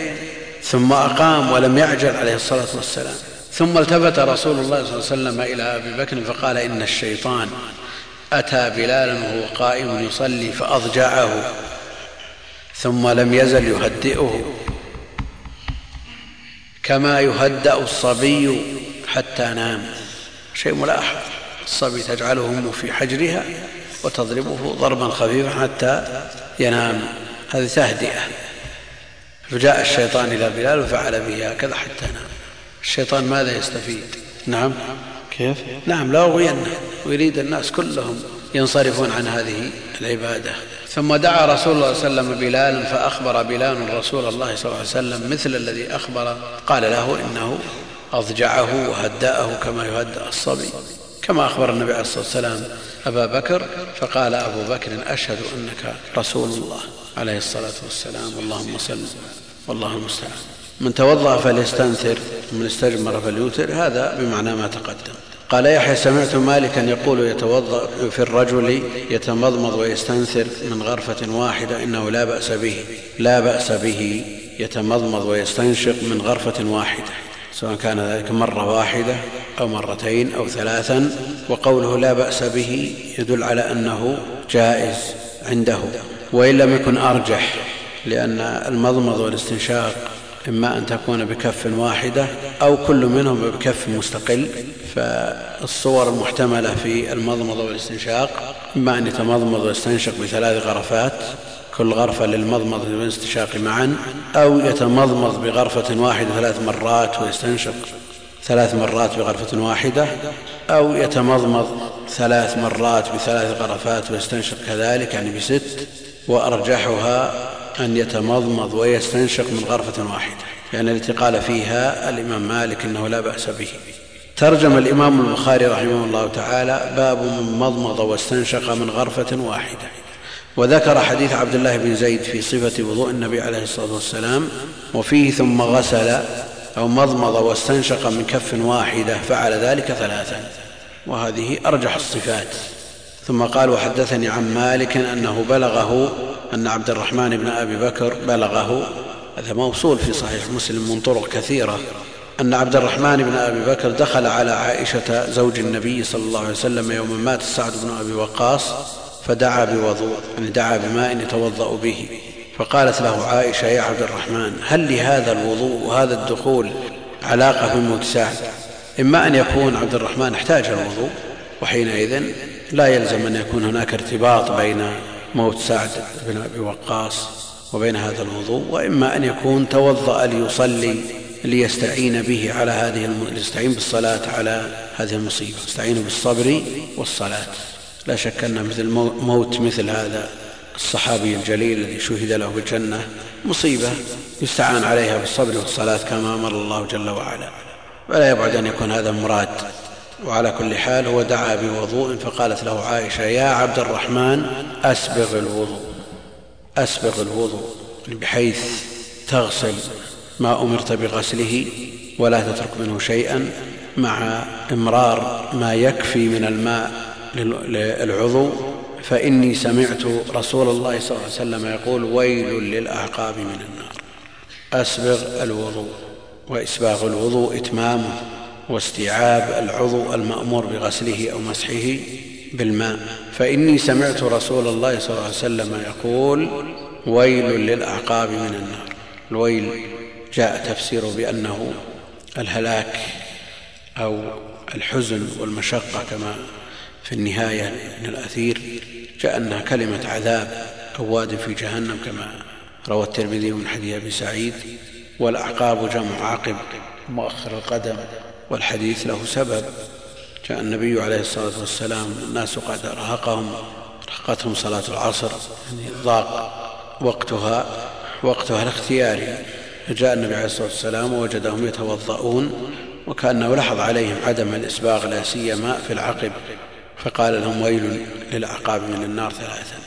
ثم أقام ولم يعجل عليه الصلاة والسلام. ثم التفت رسول الله صلى الله عليه وسلم إلى أبي بكر فقال إن الشيطان أتى بلالا وهو قائم يصلي فأضجعه ثم لم يزل يهدئه. كما يهدأ الصبي حتى نام. شيء ملاحظ. الصبي تجعله أمه في حجرها وتضربه ضربا خفيفا حتى ينام. هذه تهدئة. فجاء الشيطان إلى بلال وفعل به هكذا حتى نام. الشيطان ماذا يستفيد؟ نعم. كيف؟ نعم لا أغوينه ويريد الناس كلهم ينصرفون عن هذه العبادة. ثم دعا رسول الله صلى الله عليه وسلم بلالا فأخبر بلال رسول الله صلى الله عليه وسلم مثل الذي أخبر. قال له إنه أضجعه وهدأه كما يهدأ الصبي. كما أخبر النبي عليه الصلاة والسلام أبا بكر فقال أبو بكر أشهد أنك رسول الله عليه الصلاة والسلام. اللهم صل والله المستعان. من توضأ فليستنثر من استجمر فليوتر. هذا بمعنى ما تقدم. قال يحيى سمعت مالكا يقول يتوضأ في الرجل يتمضمض ويستنثر من غرفة واحدة إنه لا بأس به لا بأس به يتمضمض ويستنشق من غرفة واحدة سواء كان ذلك مرة واحدة أو مرتين أو ثلاثا وقوله لا بأس به يدل على أنه جائز عنده وإن لم يكن أرجح لأن المضمض والاستنشاق إما أن تكون بكف واحدة أو كل منهم بكف مستقل. فالصور المحتملة في المضمضة والاستنشاق إما أن يتمضمض ويستنشق بثلاث غرفات كل غرفة للمضمضة والاستنشاق معا أو يتمضمض بغرفة واحدة ثلاث مرات ويستنشق ثلاث مرات بغرفة واحدة أو يتمضمض ثلاث مرات بثلاث غرفات ويستنشق كذلك يعني بست وأرجحها أن يتمضمض ويستنشق من غرفة واحدة لأن التي قال فيها الإمام مالك إنه لا بأس به. ترجم الإمام البخاري رحمه الله تعالى باب من مضمض واستنشق من غرفة واحدة. وذكر حديث عبد الله بن زيد في صفة وضوء النبي عليه الصلاة والسلام وفيه ثم غسل أو مضمض واستنشق من كف واحدة فعل ذلك ثلاثا. وهذه أرجح الصفات. ثم قال وحدثني عن مالك أنه بلغه أن عبد الرحمن بن أبي بكر بلغه. هذا موصول في صحيح مسلم من طرق كثيرة. أن عبد الرحمن بن أبي بكر دخل على عائشة زوج النبي صلى الله عليه وسلم يوم مات سعد بن أبي وقاص فدعا بوضوء يعني دعا بماء يتوضأ به. فقالت له عائشة يا عبد الرحمن هل لهذا الوضوء وهذا الدخول علاقة بموت سعد؟ إما أن يكون عبد الرحمن احتاج الوضوء وحينئذ لا يلزم أن يكون هناك ارتباط بين موت سعد بن أبي وقاص وبين هذا الوضوء وإما أن يكون توضأ ليصلي ليستعين به على هذه ليستعين بالصلاة على هذه المصيبة. يستعين بالصبر والصلاة. لا شك أن مثل موت مثل هذا الصحابي الجليل الذي شهد له بالجنة مصيبة يستعان عليها بالصبر والصلاة كما أمر الله جل وعلا. ولا يبعد أن يكون هذا مراد. وعلى كل حال هو دعا بوضوء فقالت له عائشة يا عبد الرحمن أسبغ الوضوء. أسبغ الوضوء بحيث تغسل ما أمرت بغسله ولا تترك منه شيئا مع إمرار ما يكفي من الماء للعضو. فإني سمعت رسول الله صلى الله عليه وسلم يقول ويل للأعقاب من النار. أسبغ الوضوء وإسباغ الوضوء إتمامه واستيعاب العضو المأمور بغسله أو مسحه بالماء. فإني سمعت رسول الله صلى الله عليه وسلم يقول ويل للأعقاب من النار. الويل جاء تفسير بأنه الهلاك أو الحزن والمشقة كما في النهاية من الأثير جاء أنها كلمة عذاب واد في جهنم كما روى الترمذي من حديث أبي سعيد والأعقاب جمع عقب مؤخر القدم والحديث له سبب. جاء النبي عليه الصلاة والسلام الناس قد ارهقهم ارهقتهم صلاة العصر يعني ضاق وقتها وقتها الاختياري. فجاء النبي عليه الصلاة والسلام ووجدهم يتوضؤون وكأنه لحظ عليهم عدم الإسباغ لا سيما في العقب فقال لهم ويل للأعقاب من النار ثلاثا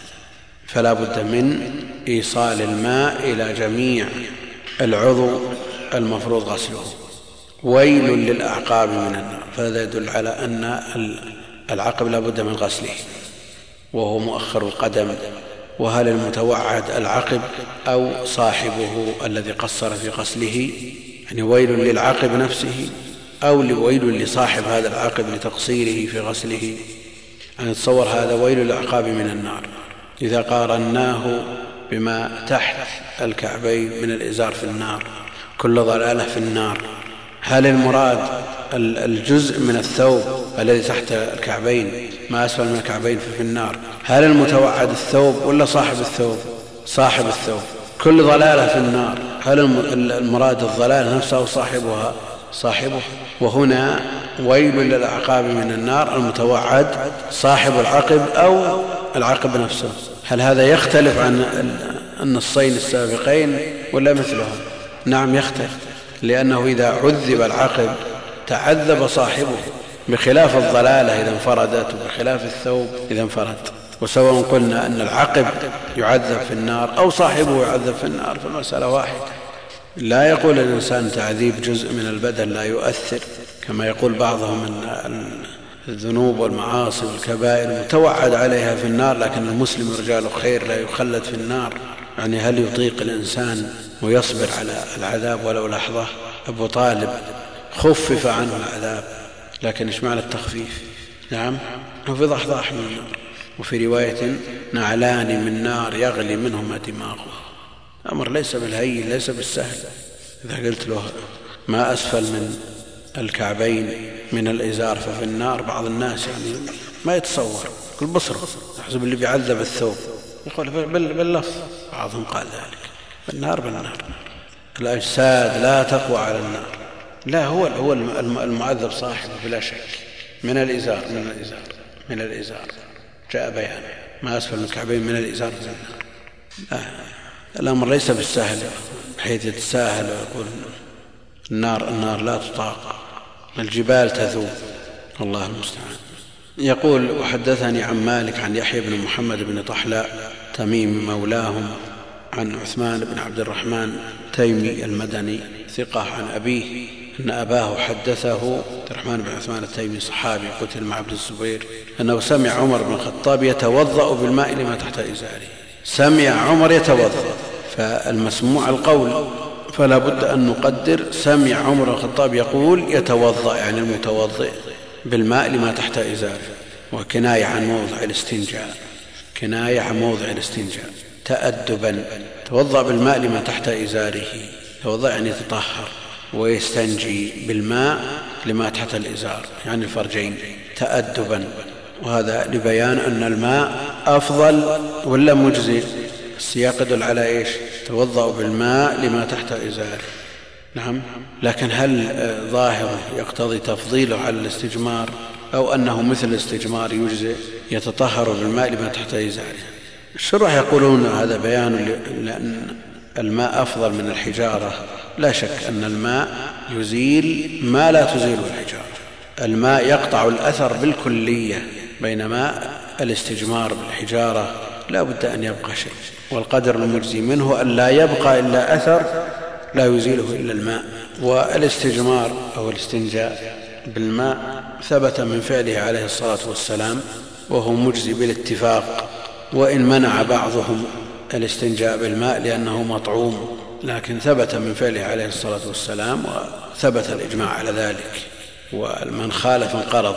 فلا بد من إيصال الماء إلى جميع العضو المفروض غسله. ويل للأعقاب من النار فهذا يدل على أن العقب لا بد من غسله وهو مؤخر القدم. وهل المتوعد العقب أو صاحبه الذي قصر في غسله؟ يعني ويل للعقب نفسه أو ويل لصاحب هذا العقب لتقصيره في غسله؟ يعني تصور هذا ويل للأعقاب من النار. إذا قارناه بما تحت الكعبين من الإزار في النار كل ضلالة في النار هل المراد الجزء من الثوب الذي تحت الكعبين ما أسفل من الكعبين في النار؟ هل المتوعد الثوب ولا صاحب الثوب؟ صاحب الثوب. كل ضلالة في النار. هل المراد الضلالة نفسها أو صاحبها؟ صاحبه. وهنا ويل للأعقاب من النار. المتوعد صاحب العقب أو العقب نفسه. هل هذا يختلف عن النصين السابقين ولا مثلهم؟ نعم يختلف. لأنه إذا عذب العقب تعذب صاحبه بخلاف الضلالة إذا انفردت وبخلاف الثوب إذا انفرد. وسواء قلنا أن العقب يعذب في النار أو صاحبه يعذب في النار فالمسألة واحدة. لا يقول الإنسان تعذيب جزء من البدن لا يؤثر كما يقول بعضهم أن الذنوب والمعاصي والكبائر متوعد عليها في النار لكن المسلم رجال خير لا يخلد في النار. يعني هل يطيق الإنسان ويصبر على العذاب ولو لحظة؟ أبو طالب خفف عنه العذاب لكن إيش معنى التخفيف؟ نعم وفي ضحضاح من النار. وفي رواية نعلان من نار يغلي منهما دماغه. أمر ليس بالهين ليس بالسهل. إذا قلت له ما أسفل من الكعبين من الإزار ففي النار بعض الناس يعني ما يتصور. يقول بصر يحسب اللي بيعذب الثوب. يقول باللفظ. بعضهم قال ذلك. بالنار بالنار. الأجساد لا تقوى على النار. لا هو هو المعذب صاحبه بلا شك. من الإزار من الإزار من الإزار. جاء بيان ما أسفل من الكعبين من الإزار من النار لا الأمر ليس بالسهل. بحيث يتساهل ويقول النار النار لا تطاق الجبال تذوب الله المستعان. يقول وحدثني عن مالك عن يحيى بن محمد بن طحلاء تميم مولاهم عن عثمان بن عبد الرحمن تيمي المدني ثقة عن أبيه. أن أباه حدثه عبد الرحمن بن عثمان التيمي صحابي قتل مع عبد الزبير أنه سمع عمر بن الخطاب يتوضأ بالماء لما تحت إزاره. سمع عمر يتوضأ. فالمسموع القول فلا بد أن نقدر سمع عمر بن الخطاب يقول يتوضأ يعني المتوضئ بالماء لما تحت إزاره. وكناية عن موضع الاستنجاء. كناية عن موضع الاستنجاء. تأدبا. توضأ بالماء لما تحت إزاره. توضأ يعني يتطهر ويستنجي بالماء لما تحت الإزار يعني الفرجين تأدبا. وهذا لبيان أن الماء أفضل ولا مجزي؟ السياق يدل على إيش؟ توضأ بالماء لما تحت ازاره نعم. لكن هل ظاهره يقتضي تفضيله على الاستجمار أو أنه مثل الاستجمار يجزئ يتطهر بالماء لما تحت ازاره الشرح يقولون؟ هذا بيان لأن الماء أفضل من الحجارة. لا شك أن الماء يزيل ما لا تزيله الحجارة. الماء يقطع الأثر بالكلية بينما الاستجمار بالحجارة. لا بد أن يبقى شيء. والقدر المجزي منه أن لا يبقى إلا أثر لا يزيله إلا الماء. والاستجمار أو الاستنجاء بالماء ثبت من فعله عليه الصلاة والسلام وهو مجزي بالاتفاق. وإن منع بعضهم الاستنجاء بالماء لأنه مطعوم لكن ثبت من فعله عليه الصلاة والسلام وثبت الإجماع على ذلك ومن خالف انقرض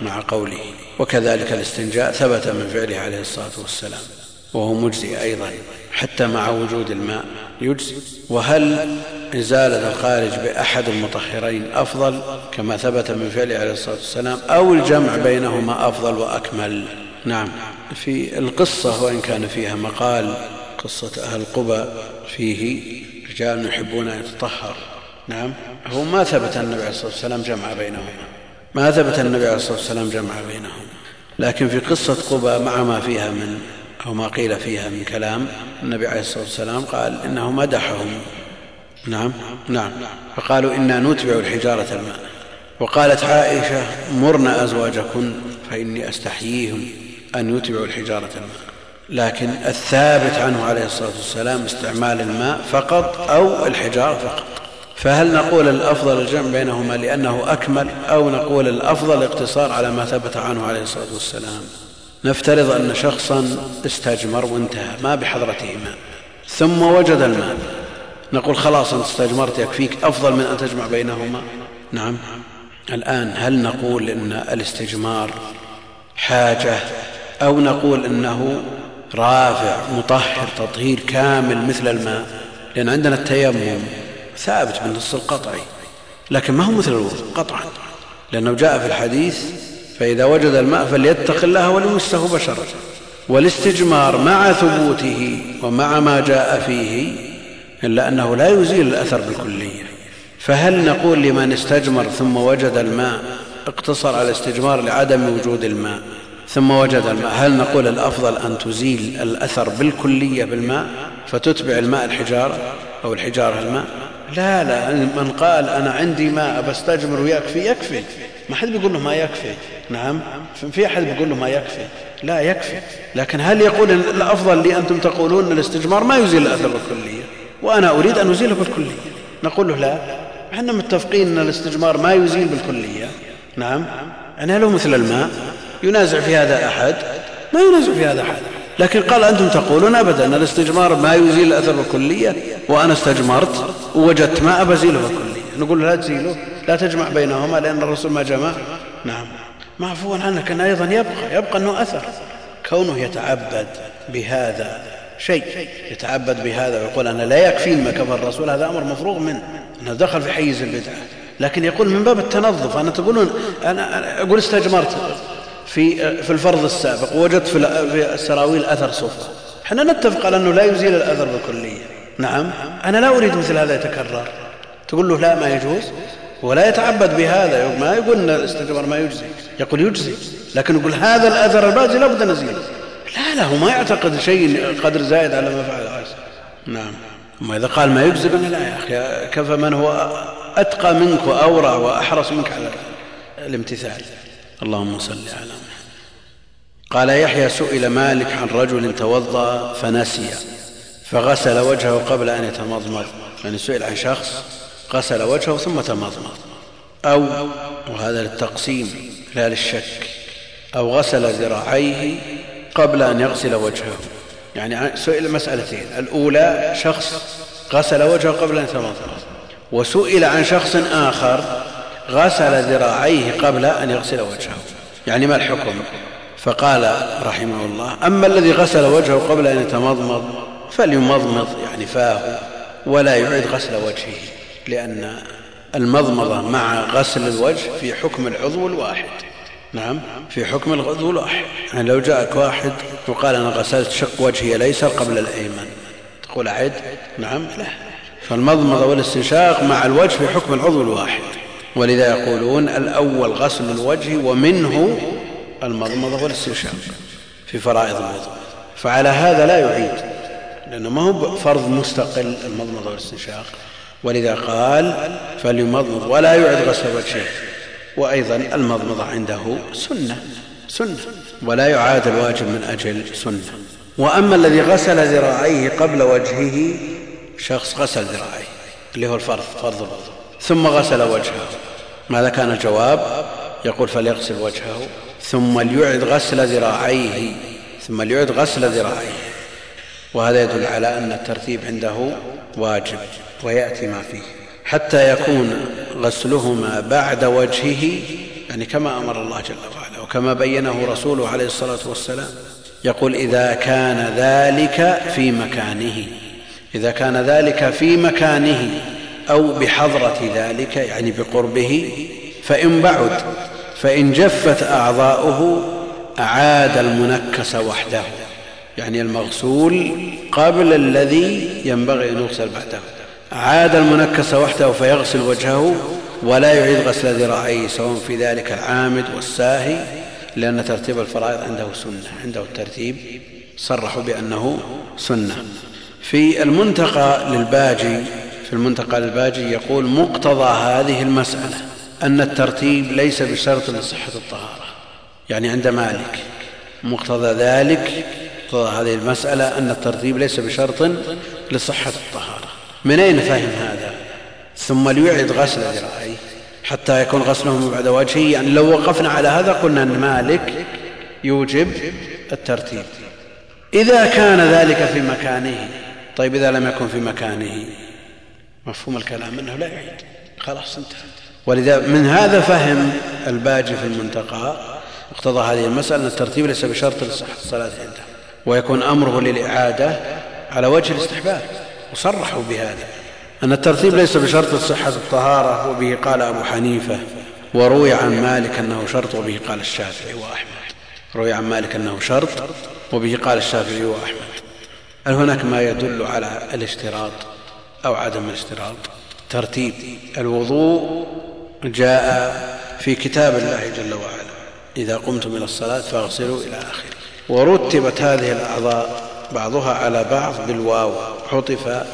مع قوله وكذلك الاستنجاء ثبت من فعله عليه الصلاة والسلام وهو مجزي أيضا حتى مع وجود الماء يجزي. وهل إزالة الخارج بأحد المطهرين أفضل كما ثبت من فعله عليه الصلاة والسلام أو الجمع بينهما أفضل وأكمل؟ نعم. في القصة وإن كان فيها مقال قصة أهل قبى فيه رجال يحبون أن يتطهر. نعم. هو ما ثبت النبي عليه الصلاة والسلام جمع بينهما. ما ثبت النبي عليه الصلاة والسلام جمع بينهما. لكن في قصة قبى مع ما فيها من أو ما قيل فيها من كلام النبي عليه الصلاة والسلام قال إنه مدحهم. نعم. نعم. فقالوا إنا نتبع الحجارة الماء. وقالت عائشة مرنا أزواجكن فإني أستحييهم أن يتبعوا الحجارة الماء. لكن الثابت عنه عليه الصلاة والسلام استعمال الماء فقط أو الحجارة فقط. فهل نقول الأفضل الجمع بينهما لأنه أكمل أو نقول الأفضل الاقتصار على ما ثبت عنه عليه الصلاة والسلام؟ نفترض أن شخصا استجمر وانتهى ما بحضرته ماء. ثم وجد الماء. نقول خلاص أنت استجمرت يكفيك أفضل من أن تجمع بينهما. نعم. الآن هل نقول إن الاستجمار حاجة أو نقول إنه رافع مطهر تطهير كامل مثل الماء. لأن عندنا التيمم ثابت بالنص القطعي لكن ما هو مثل الوضوء قطعا. لأنه جاء في الحديث فإذا وجد الماء فليتق الله وليمسه بشرا. والاستجمار مع ثبوته ومع ما جاء فيه إلا أنه لا يزيل الأثر بالكلية. فهل نقول لمن استجمر ثم وجد الماء اقتصر على الاستجمار لعدم وجود الماء؟ ثم وجد الماء. هل نقول الأفضل أن تزيل الأثر بالكلية بالماء فتتبع الماء الحجارة أو الحجارة الماء؟ لا لا. من قال أنا عندي ماء بستجمر ويكفي يكفي. ما حد بيقول له ما يكفي. نعم. في أحد بيقول له ما يكفي. لا يكفي. لكن هل يقول الأفضل لي أنتم تقولون الاستجمار ما يزيل الأثر بالكلية؟ وأنا أريد أن أزيله بالكلية. نقول له لا. إحنا متفقين أن الاستجمار ما يزيل بالكلية. نعم. أنا له مثل الماء ينازع في هذا أحد؟ ما ينازع في هذا أحد. لكن قال أنتم تقولون أبدا الاستجمار ما يزيل الأثر بالكلية وأنا استجمرت ووجدت ماء بزيله بالكلية نقول لا تزيله لا تجمع بينهما لأن الرسول ما جمع. نعم. معفوا عنه لكن أيضا يبقى يبقى أنه أثر. كونه يتعبد بهذا شيء يتعبد بهذا ويقول أنا لا يكفي ما كفى الرسول هذا أمر مفروغ منه. أنه دخل في حيز البدعة. لكن يقول من باب التنظف أنا تقولون أنا أقول استجمرت. في في الفرض السابق ووجدت في السراويل أثر صفة إحنا نتفق على أنه لا يزيل الأثر بالكلية نعم. أنا لا أريد مثل هذا يتكرر. تقول له لا ما يجوز. ولا يتعبد بهذا. ما يقول إن الاستجمار ما يجزي. يقول يجزي. لكن يقول هذا الأثر الباقي لابد نزيله لا لا هو ما يعتقد شيء قدر زائد على ما فعل. نعم. أما إذا قال ما يجزي قلنا لا يا أخي كفى من هو أتقى منك واورع وأحرص منك على الامتثال. اللهم صل على محمد. قال يحيى سئل مالك عن رجل توضأ فنسي فغسل وجهه قبل أن يتمضمض. يعني سئل عن شخص غسل وجهه ثم تمضمض. أو وهذا للتقسيم لا للشك أو غسل ذراعيه قبل أن يغسل وجهه. يعني سئل مسألتين. الأولى شخص غسل وجهه قبل أن يتمضمض. وسئل عن شخص آخر غسل ذراعيه قبل أن يغسل وجهه. يعني ما الحكم؟ فقال رحمه الله أما الذي غسل وجهه قبل أن يتمضمض فليمضمض يعني فاه ولا يعيد غسل وجهه لأن المضمضة مع غسل الوجه في حكم العضو الواحد. نعم في حكم العضو الواحد. يعني لو جاءك واحد وقال أنا غسلت شق وجهي الايسر قبل الأيمن تقول أعد نعم لا. فالمضمضة والاستنشاق مع الوجه في حكم العضو الواحد. ولذا يقولون الأول غسل الوجه ومنه المضمضة والاستنشاق في فرائض الوضوء. فعلى هذا لا يعيد لأنه ما هو فرض مستقل المضمضة والاستنشاق. ولذا قال فليمضمض ولا يعد غسل وجهه. وأيضا المضمضة عنده سنة سنة ولا يعاد الواجب من أجل سنة. وأما الذي غسل ذراعيه قبل وجهه شخص غسل ذراعيه اللي هو الفرض فرض الوضوء. ثم غسل وجهه. ماذا كان الجواب؟ يقول فليغسل وجهه ثم ليعد غسل ذراعيه ثم ليعد غسل ذراعيه. وهذا يدل على أن الترتيب عنده واجب ويأتي ما فيه. حتى يكون غسلهما بعد وجهه يعني كما أمر الله جل وعلا وكما بينه رسوله عليه الصلاة والسلام يقول إذا كان ذلك في مكانه. إذا كان ذلك في مكانه أو بحضرة ذلك يعني بقربه فإن بعد فإن جفت أعضاؤه أعاد المنكس وحده. يعني المغسول قبل الذي ينبغي أن يغسل بعده. عاد المنكس وحده فيغسل وجهه ولا يعيد غسل ذراعيه سواء في ذلك العامد والساهي لأن ترتيب الفرائض عنده سنة عنده الترتيب صرحوا بأنه سنة. في المنتقى للباجي في المنتقى للباجي يقول مقتضى هذه المسألة أن الترتيب ليس بشرط لصحة الطهارة. يعني عند مالك مقتضى ذلك مقتضى هذه المسألة أن الترتيب ليس بشرط لصحة الطهارة. من أين فهم هذا؟ ثم ليعد غسل ذراعيه حتى يكون غسله بعد وجهه يعني لو وقفنا على هذا قلنا أن مالك يوجب الترتيب. إذا كان ذلك في مكانه طيب إذا لم يكن في مكانه مفهوم الكلام أنه لا يعيد. خلاص انتهى. ولذا من هذا فهم الباجي في المنتقى اقتضى هذه المسألة أن الترتيب ليس بشرط لصحة الصلاة عنده ويكون أمره للإعادة على وجه الاستحباب وصرحوا بهذا. أن الترتيب ليس بشرط صحة الطهارة وبه قال أبو حنيفة وروي عن مالك أنه شرط وبه قال الشافعي وأحمد. روي عن مالك أنه شرط وبه قال الشافعي وأحمد. هل هناك ما يدل على الاشتراط؟ أو عدم الاشتراط. ترتيب الوضوء جاء في كتاب الله جل وعلا. إذا قمتم إلى الصلاة فاغسلوا إلى آخره. ورتبت هذه الأعضاء بعضها على بعض بالواو. حطف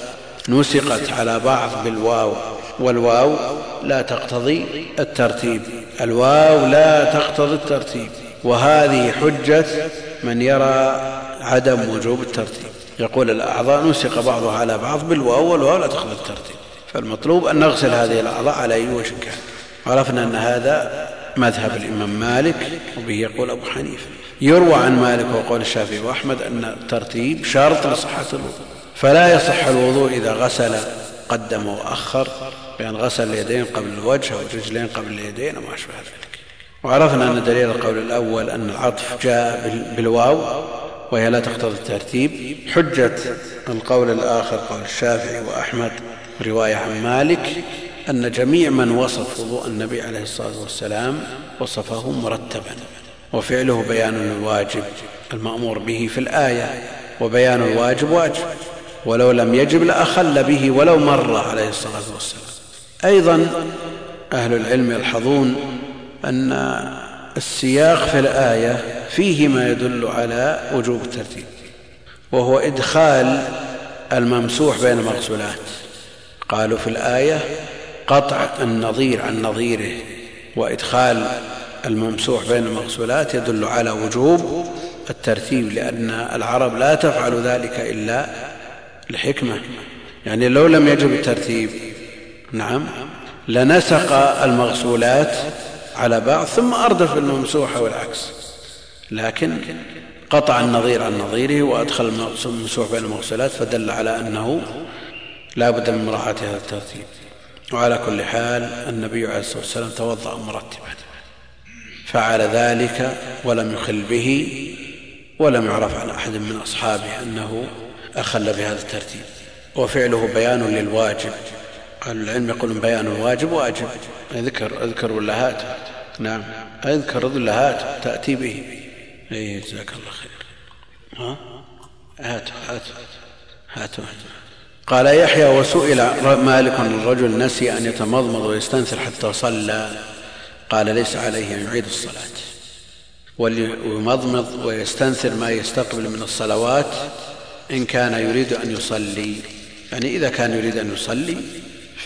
نسقت على بعض بالواو. والواو لا تقتضي الترتيب. الواو لا تقتضي الترتيب. وهذه حجة من يرى عدم وجوب الترتيب. يقول الأعضاء نسق بعضها على بعض بالواو والواو لا تقتضي الترتيب. فالمطلوب أن نغسل هذه الأعضاء على أي وجه كان عرفنا أن هذا مذهب الإمام مالك وبه يقول أبو حنيفة. يروى عن مالك وقول الشافعي وأحمد أن الترتيب شرط لصحة الوضوء. فلا يصح الوضوء إذا غسل قدم وأخر بأن غسل اليدين قبل الوجه أو الرجلين قبل اليدين وما أشبه ذلك. وعرفنا أن دليل القول الأول أن العطف جاء بالواو. وهي لا تقتضي الترتيب حجة القول الآخر قول الشافعي وأحمد رواية عن مالك أن جميع من وصف وضوء النبي عليه الصلاة والسلام وصفه مرتبا وفعله بيان الواجب المأمور به في الآية وبيان الواجب واجب ولو لم يجب لأخل به ولو مر عليه الصلاة والسلام. أيضا أهل العلم يلحظون أن السياق في الآية فيه ما يدل على وجوب الترتيب وهو إدخال الممسوح بين المغسولات قالوا في الآية قطع النظير عن نظيره وإدخال الممسوح بين المغسولات يدل على وجوب الترتيب لأن العرب لا تفعل ذلك إلا لحكمة يعني لو لم يجب الترتيب نعم لنسق المغسولات على بعض ثم أردف الممسوحة والعكس. لكن قطع النظير عن نظيره وأدخل الممسوح بين المغسولات فدل على أنه لا بد من مراعاة هذا الترتيب. وعلى كل حال النبي عليه الصلاة والسلام توضأ مرتبا. فعل ذلك ولم يخل به ولم يعرف عن أحد من أصحابه أنه أخل بهذا الترتيب. وفعله بيان للواجب. أهل العلم يقولون بيان الواجب وأجب. اذكر أذكر ولا هات؟ نعم. أذكر ولا هات تأتي به. اي جزاك الله خير. ها؟ هات هات هات قال يحيى وسئل مالك الرجل نسي أن يتمضمض ويستنثر حتى صلى. قال ليس عليه أن يعيد الصلاة. وليمضمض ويستنثر ما يستقبل من الصلوات إن كان يريد أن يصلي. يعني إذا كان يريد أن يصلي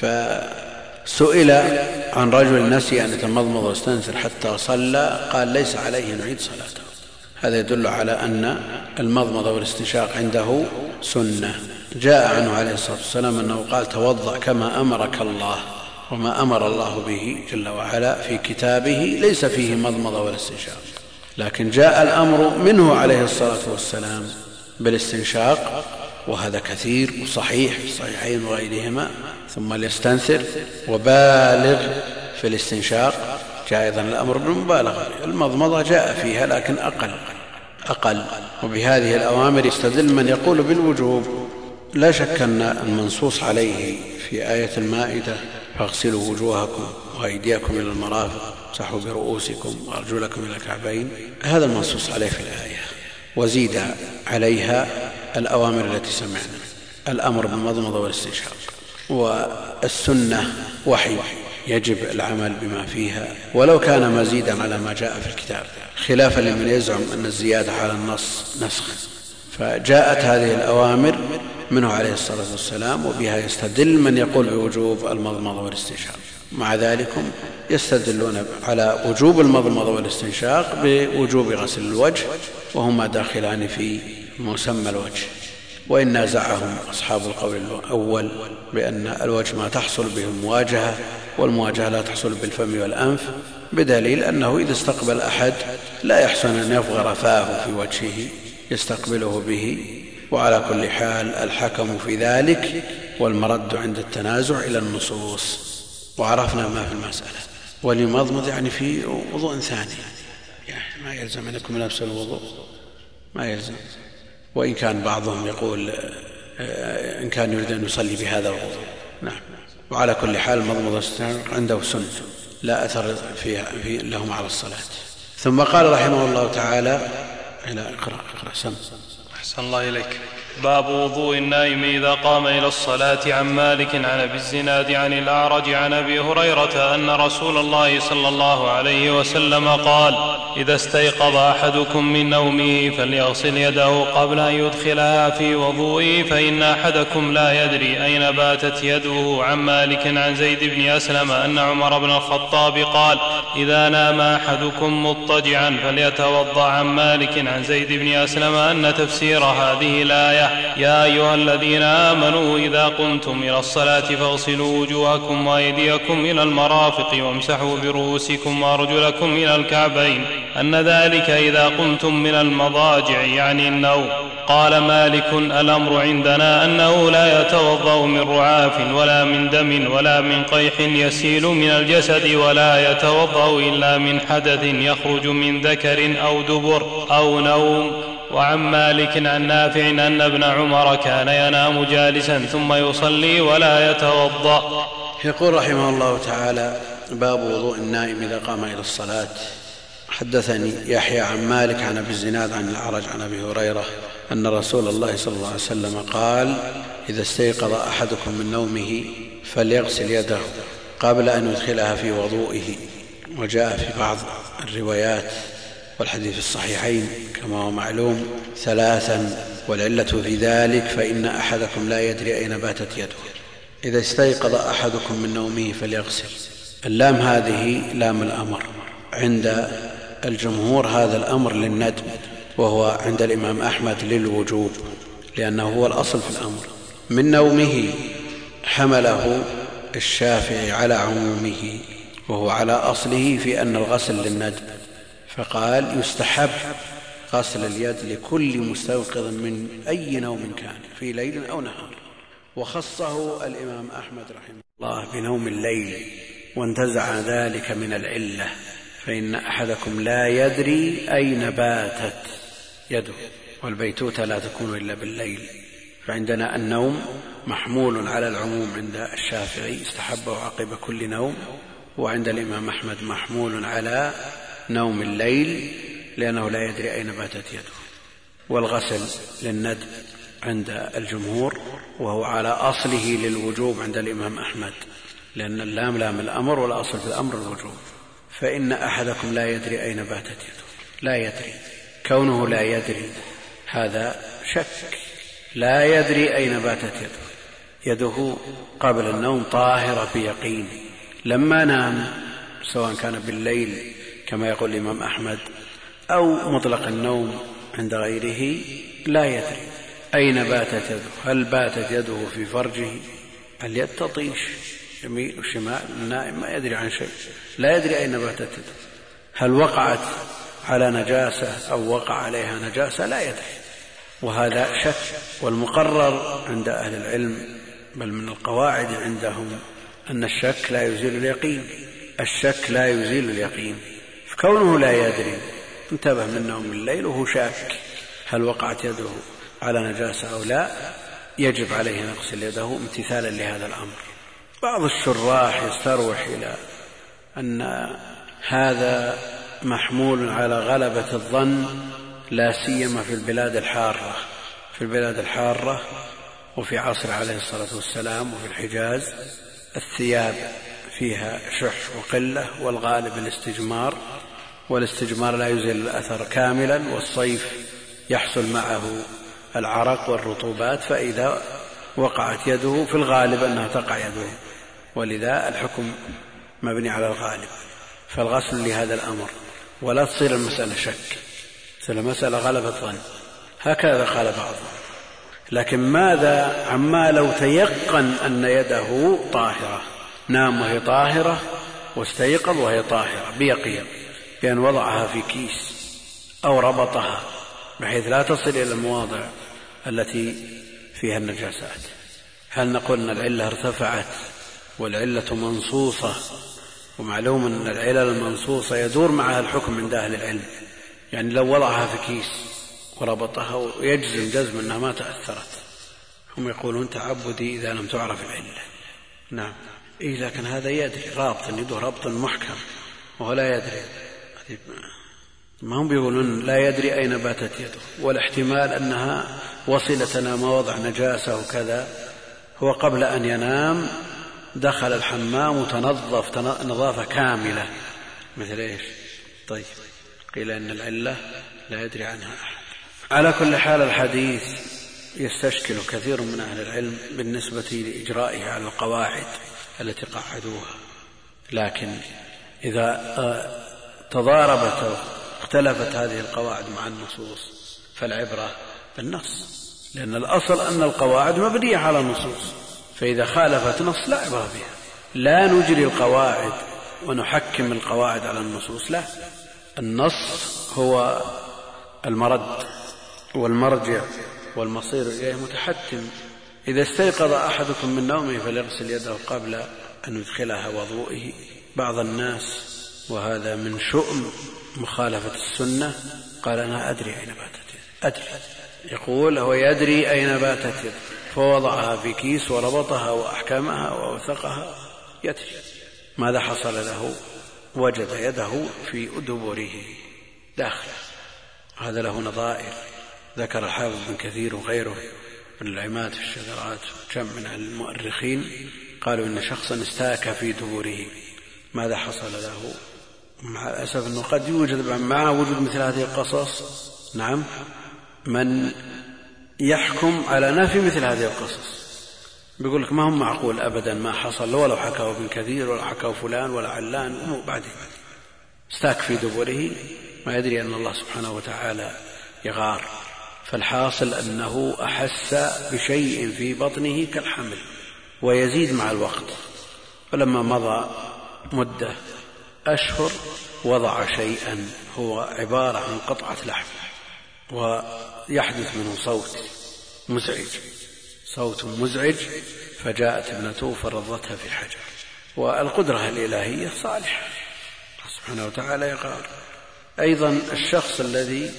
فسئل عن رجل نسي أن يتمضمض ويستنثر حتى صلى قال ليس عليه أن يعيد صلاته. هذا يدل على أن المضمضة والاستنشاق عنده سنة. جاء عنه عليه الصلاة والسلام أنه قال توضأ كما أمرك الله وما أمر الله به جل وعلا في كتابه ليس فيه مضمضة ولا استنشاق. لكن جاء الأمر منه عليه الصلاة والسلام بالاستنشاق وهذا كثير وصحيح في الصحيحين وغيرهما. ثم ليستنثر وبالغ في الاستنشاق جاء أيضا الأمر بالمبالغة. المضمضة جاء فيها لكن أقل أقل. وبهذه الأوامر يستدل من يقول بالوجوب لا شك أن المنصوص عليه في آية المائدة فاغسلوا وجوهكم وأيديكم إلى المرافق امسحوا برؤوسكم وأرجلكم إلى الكعبين. هذا المنصوص عليه في الآية. وزيد عليها الأوامر التي سمعنا الأمر بالمضمضة والاستنشاق. والسنة وحي يجب العمل بما فيها ولو كان مزيدا على ما جاء في الكتاب خلافا لمن يزعم أن الزيادة على النص نسخ. فجاءت هذه الأوامر منه عليه الصلاة والسلام وبها يستدل من يقول بوجوب المضمضة والاستنشاق. مع ذلك يستدلون على وجوب المضمضة والاستنشاق بوجوب غسل الوجه وهما داخلان في مسمى الوجه. وإن نازعهم أصحاب القول الأول بأن الوجه ما تحصل به المواجهة والمواجهة لا تحصل بالفم والأنف بدليل أنه إذا استقبل أحد لا يحسن أن يفغر فاه في وجهه يستقبله به. وعلى كل حال الحكم في ذلك والمرد عند التنازع إلى النصوص. وعرفنا ما في المسألة. وليمضمض يعني في وضوء ثاني. يعني ما يلزم أن يكون نفس الوضوء. ما يلزم. وإن كان بعضهم يقول آه، إن كان يريد أن يصلي بهذا الوضوء. نعم. وعلى كل حال مضمضة عنده سنة. لا أثر فيها في لهم على الصلاة. ثم قال رحمه الله تعالى إلى اقرأ اقرأ سم. أحسن الله إليك. باب وضوء النائم إذا قام إلى الصلاة عن مالك عن أبي الزناد عن الأعرج عن أبي هريرة أن رسول الله صلى الله عليه وسلم قال إذا استيقظ أحدكم من نومه فليغسل يده قبل أن يدخلها في وضوئه فإن أحدكم لا يدري أين باتت يده عن مالك عن زيد بن أسلم أن عمر بن الخطاب قال إذا نام أحدكم مضطجعا فليتوضأ عن مالك عن زيد بن أسلم أن تفسير هذه الآية يا أيها الذين آمنوا إذا قمتم إلى الصلاة فاغسلوا وجوهكم وأيديكم إلى المرافق وامسحوا برؤوسكم وأرجلكم إلى الكعبين أن ذلك إذا قمتم من المضاجع يعني النوم. قال مالك الأمر عندنا أنه لا يتوضأ من رعاف ولا من دم ولا من قيح يسيل من الجسد ولا يتوضأ إلا من حدث يخرج من ذكر أو دبر أو نوم. وعن مالك عن نافع أن ابن عمر كان ينام جالسا ثم يصلي ولا يتوضأ. يقول رحمه الله تعالى باب وضوء النائم إذا قام إلى الصلاة. حدثني يحيى عن مالك عن أبي الزناد عن الأعرج عن أبي هريرة أن رسول الله صلى الله عليه وسلم قال إذا استيقظ أحدكم من نومه فليغسل يده قبل أن يدخلها في وضوئه. وجاء في بعض الروايات والحديث في الصحيحين كما هو معلوم ثلاثا والعلة في ذلك فإن أحدكم لا يدري أين باتت يده. إذا استيقظ أحدكم من نومه فليغسل. اللام هذه لام الأمر. عند الجمهور هذا الأمر للندب وهو عند الإمام أحمد للوجوب لأنه هو الأصل في الأمر. من نومه حمله الشافعي على عمومه وهو على أصله في أن الغسل للندب فقال يستحب غسل اليد لكل مستيقظ من أي نوم كان في ليل أو نهار. وخصه الإمام أحمد رحمه الله بنوم الليل وانتزع ذلك من العلة فإن أحدكم لا يدري أين باتت يده والبيتوتة لا تكون إلا بالليل. فعندنا النوم محمول على العموم عند الشافعي استحبه عقب كل نوم. وعند الإمام أحمد محمول على نوم الليل لأنه لا يدري أين باتت يده والغسل للندب عند الجمهور وهو على أصله للوجوب عند الإمام أحمد لأن اللام لام الأمر والأصل في الأمر الوجوب فإن أحدكم لا يدري أين باتت يده لا يدري كونه لا يدري هذا شك لا يدري أين باتت يده يده قبل النوم طاهرة بيقين لما نام سواء كان بالليل كما يقول الإمام أحمد أو مطلق النوم عند غيره لا يدري. أين باتت يده؟ هل باتت يده في فرجه؟ اليد تطيش يمين وشمال النائم ما يدري عن شيء. لا يدري أين باتت يده. هل وقعت على نجاسة أو وقع عليها نجاسة؟ لا يدري. وهذا شك والمقرر عند أهل العلم بل من القواعد عندهم أن الشك لا يزيل اليقين. الشك لا يزيل اليقين. كونه لا يدري. انتبه من نوم الليل وهو شاك. هل وقعت يده على نجاسة أو لا؟ يجب عليه أن يغسل يده امتثالا لهذا الأمر. بعض الشراح يستروح إلى أن هذا محمول على غلبة الظن لا سيما في البلاد الحارة. في البلاد الحارة وفي عصر عليه الصلاة والسلام وفي الحجاز الثياب فيها شح وقلة والغالب الاستجمار. والاستجمار لا يزيل الأثر كاملا والصيف يحصل معه العرق والرطوبات فإذا وقعت يده في الغالب أنها تقع يده. ولذا الحكم مبني على الغالب. فالغسل لهذا الأمر. ولا تصير المسألة شك. تصير المسألة غلبة ظن. هكذا قال بعضهم. لكن ماذا عما لو تيقن أن يده طاهرة؟ نام وهي طاهرة واستيقظ وهي طاهرة بيقين. بأن وضعها في كيس أو ربطها بحيث لا تصل إلى المواضع التي فيها النجاسات. هل نقول أن العلة ارتفعت والعلة منصوصة؟ ومعلوم أن العلل المنصوصة يدور معها الحكم عند أهل العلم. يعني لو وضعها في كيس وربطها ويجزم جزم أنها ما تأثرت. هم يقولون تعبدي إذا لم تعرف العلة. نعم. إيه لكن هذا يدري رابط يده ربط محكم وهو لا يدري. ما هم بيقولون لا يدري أين باتت يده والاحتمال أنها وصلت إلى مواضع نجاسة وكذا. هو قبل أن ينام دخل الحمام وتنظف نظافة كاملة. مثل إيش؟ طيب قيل إن العلة لا يدري عنها أحد. على كل حال الحديث يستشكل كثير من أهل العلم بالنسبة لإجرائه على القواعد التي قعدوها. لكن إذا تضاربت اختلفت هذه القواعد مع النصوص فالعبرة بالنص لأن الأصل أن القواعد مبنية على النصوص فإذا خالفت نص لا عبرة بها. لا نجري القواعد ونحكم القواعد على النصوص لا. النص هو المرد والمرجع والمصير إليه متحتم. إذا استيقظ أحدكم من نومه فليغسل يده قبل أن يدخلها وضوئه. بعض الناس وهذا من شؤم مخالفة السنة. قال أنا أدري أين باتت أدري. يقول هو يدري أين باتت فوضعها في كيس وربطها وأحكمها ووثقها يدري. ماذا حصل له؟ وجد يده في دبره داخل هذا له نظائر. ذكر الحافظ بن كثير وغيره من العماد في الشذرات جمع من المؤرخين قالوا إن شخصا استاك في دبره. ماذا حصل له؟ مع الأسف أنه قد يوجد مع وجود مثل هذه القصص نعم من يحكم على نفي مثل هذه القصص. بيقول لك ما هم معقول أبدا ما حصل ولو حكاه ابن كثير ولا حكاه فلان ولا علان بعدين استاك في دبره ما يدري أن الله سبحانه وتعالى يغار. فالحاصل أنه أحس بشيء في بطنه كالحمل ويزيد مع الوقت. فلما مضى مدة أشهر وضع شيئا هو عبارة عن قطعة لحم ويحدث منه صوت مزعج. صوت مزعج فجاءت ابنته فرضتها في حجر. والقدرة الإلهية صالحة. سبحانه وتعالى يقال أيضا الشخص الذي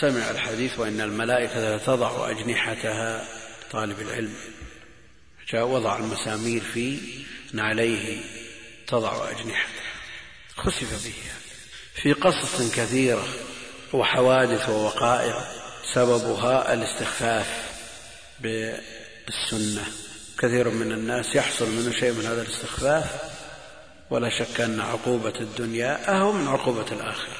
سمع الحديث وإن الملائكة تضع أجنحتها طالب العلم جاء وضع المسامير في نعليه تضع أجنحتها خسف به. في قصص كثيرة وحوادث ووقائع سببها الاستخفاف بالسنة. كثير من الناس يحصل منه شيء من هذا الاستخفاف ولا شك أن عقوبة الدنيا أهون من عقوبة الآخرة.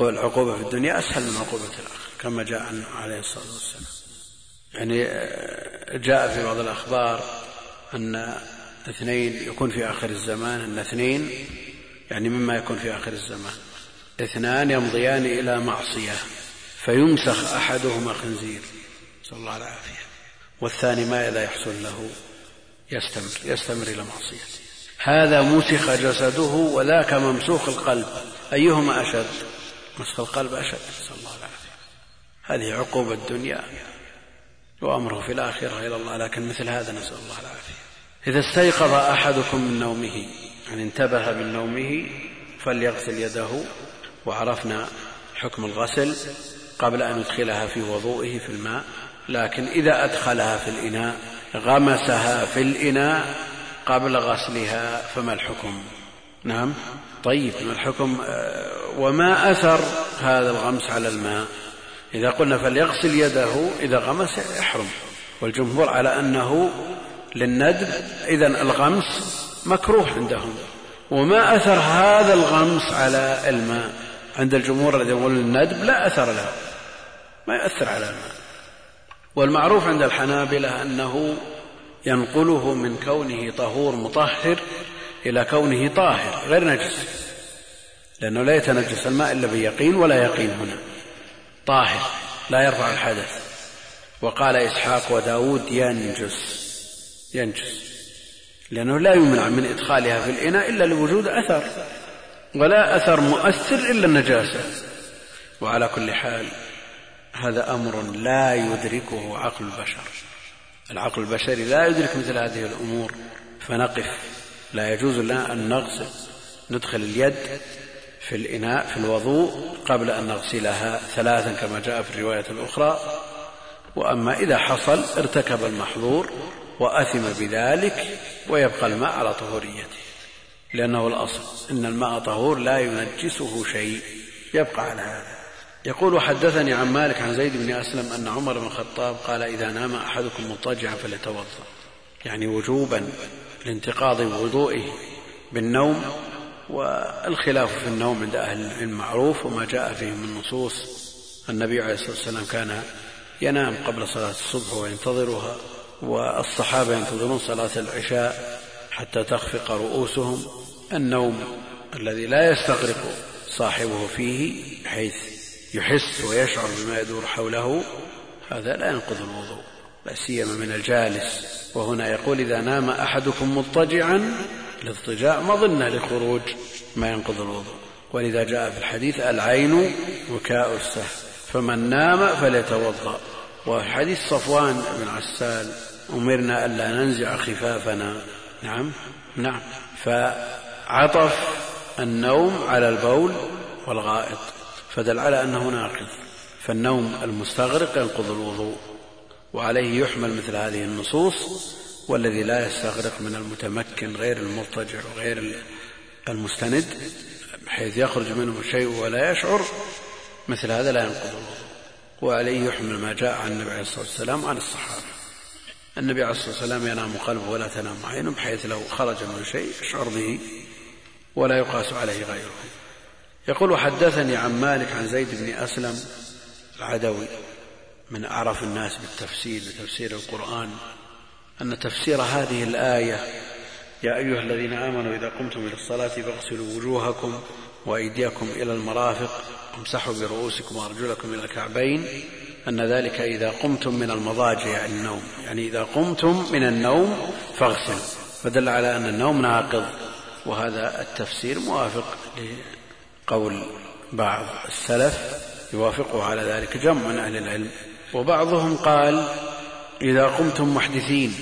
العقوبة في الدنيا أسهل من عقوبة الآخرة كما جاء عنه عليه الصلاة والسلام. يعني آه، جاء في بعض الأخبار أن اثنين يكون في آخر الزمان أن اثنين يعني مما يكون في آخر الزمان. اثنان يمضيان إلى معصية فيمسخ أحدهما خنزير. نسأل الله العافية. والثاني ماذا يحصل له يستمر يستمر إلى معصيته هذا مسخ جسده وذاك ممسوخ القلب. أيهما أشد؟ مسخ القلب أشد. نسأل الله العافية. هذه عقوبة الدنيا وأمره في الآخرة إلى الله لكن مثل هذا نسأل الله العافية. إذا استيقظ أحدكم من نومه يعني انتبه من نومه فليغسل يده وعرفنا حكم الغسل قبل أن يدخلها في وضوئه في الماء لكن إذا أدخلها في الإناء غمسها في الإناء قبل غسلها فما الحكم؟ نعم. طيب ما الحكم؟ آه، وما أثر هذا الغمس على الماء؟ إذا قلنا فليغسل يده إذا غمس يحرم. والجمهور على أنه للندب. إذا الغمس مكروه عندهم. وما أثر هذا الغمس على الماء. عند الجمهور الذي يقول الندب لا أثر له. ما يؤثر على الماء. والمعروف عند الحنابلة أنه ينقله من كونه طهور مطهر إلى كونه طاهر غير نجس. لأنه لا يتنجس الماء إلا بيقين ولا يقين هنا. طاهر لا يرفع الحدث. وقال إسحاق وداود ينجس. ينجس لأنه لا يمنع من إدخالها في الإناء إلا لوجود أثر ولا أثر مؤثر إلا النجاسة. وعلى كل حال هذا أمر لا يدركه عقل البشر. العقل البشري لا يدرك مثل هذه الأمور فنقف. لا يجوز لنا أن نغسل ندخل اليد في الإناء في الوضوء قبل أن نغسلها ثلاثا كما جاء في الرواية الأخرى. وأما إذا حصل ارتكب المحظور. وأثم بذلك ويبقى الماء على طهوريته. لأنه الأصل إن الماء طهور لا ينجسه شيء. يبقى على هذا. يقول حدثني عن مالك عن زيد بن أسلم أن عمر بن الخطاب قال إذا نام أحدكم مضطجعا فليتوضأ. يعني وجوبا لانتقاض وضوئه بالنوم والخلاف في النوم عند أهل العلم معروف وما جاء فيه من نصوص. النبي عليه الصلاة والسلام كان ينام قبل صلاة الصبح وينتظرها. والصحابة ينتظرون صلاة العشاء حتى تخفق رؤوسهم النوم الذي لا يستغرق صاحبه فيه بحيث يحس ويشعر بما يدور حوله. هذا لا ينقض الوضوء لا سيما من الجالس. وهنا يقول إذا نام أحدكم مضطجعا الاضطجاع مظنة لخروج ما ينقض الوضوء. ولذا جاء في الحديث العين وكاء السهل فمن نام فليتوضأ. وفي حديث صفوان بن عسال أمرنا ألا ننزع خفافنا. نعم نعم. فعطف النوم على البول والغائط فدل على أنه ناقض. فالنوم المستغرق ينقض الوضوء وعليه يحمل مثل هذه النصوص والذي لا يستغرق من المتمكن غير المضطجع وغير المستند بحيث يخرج منه شيء ولا يشعر مثل هذا لا ينقض الوضوء. وعليه يحمل ما جاء عن النبي عليه الصلاة والسلام عن الصحابة. النبي عليه الصلاة والسلام ينام قلبه ولا تنام عينه بحيث لو خرج منه شيء يشعر به ولا يقاس عليه غيره. يقول وحدثني عن مالك عن زيد بن أسلم العدوي من أعرف الناس بالتفسير بتفسير القرآن أن تفسير هذه الآية يا أيها الذين آمنوا إذا قمتم إلى الصلاة فاغسلوا وجوهكم وأيديكم إلى المرافق وامسحوا برؤوسكم وأرجلكم إلى الكعبين أن ذلك إذا قمتم من المضاجع النوم. يعني إذا قمتم من النوم فاغسلوا. فدل على أن النوم ناقض وهذا التفسير موافق لقول بعض السلف يوافقه على ذلك جمع من أهل العلم. وبعضهم قال إذا قمتم محدثين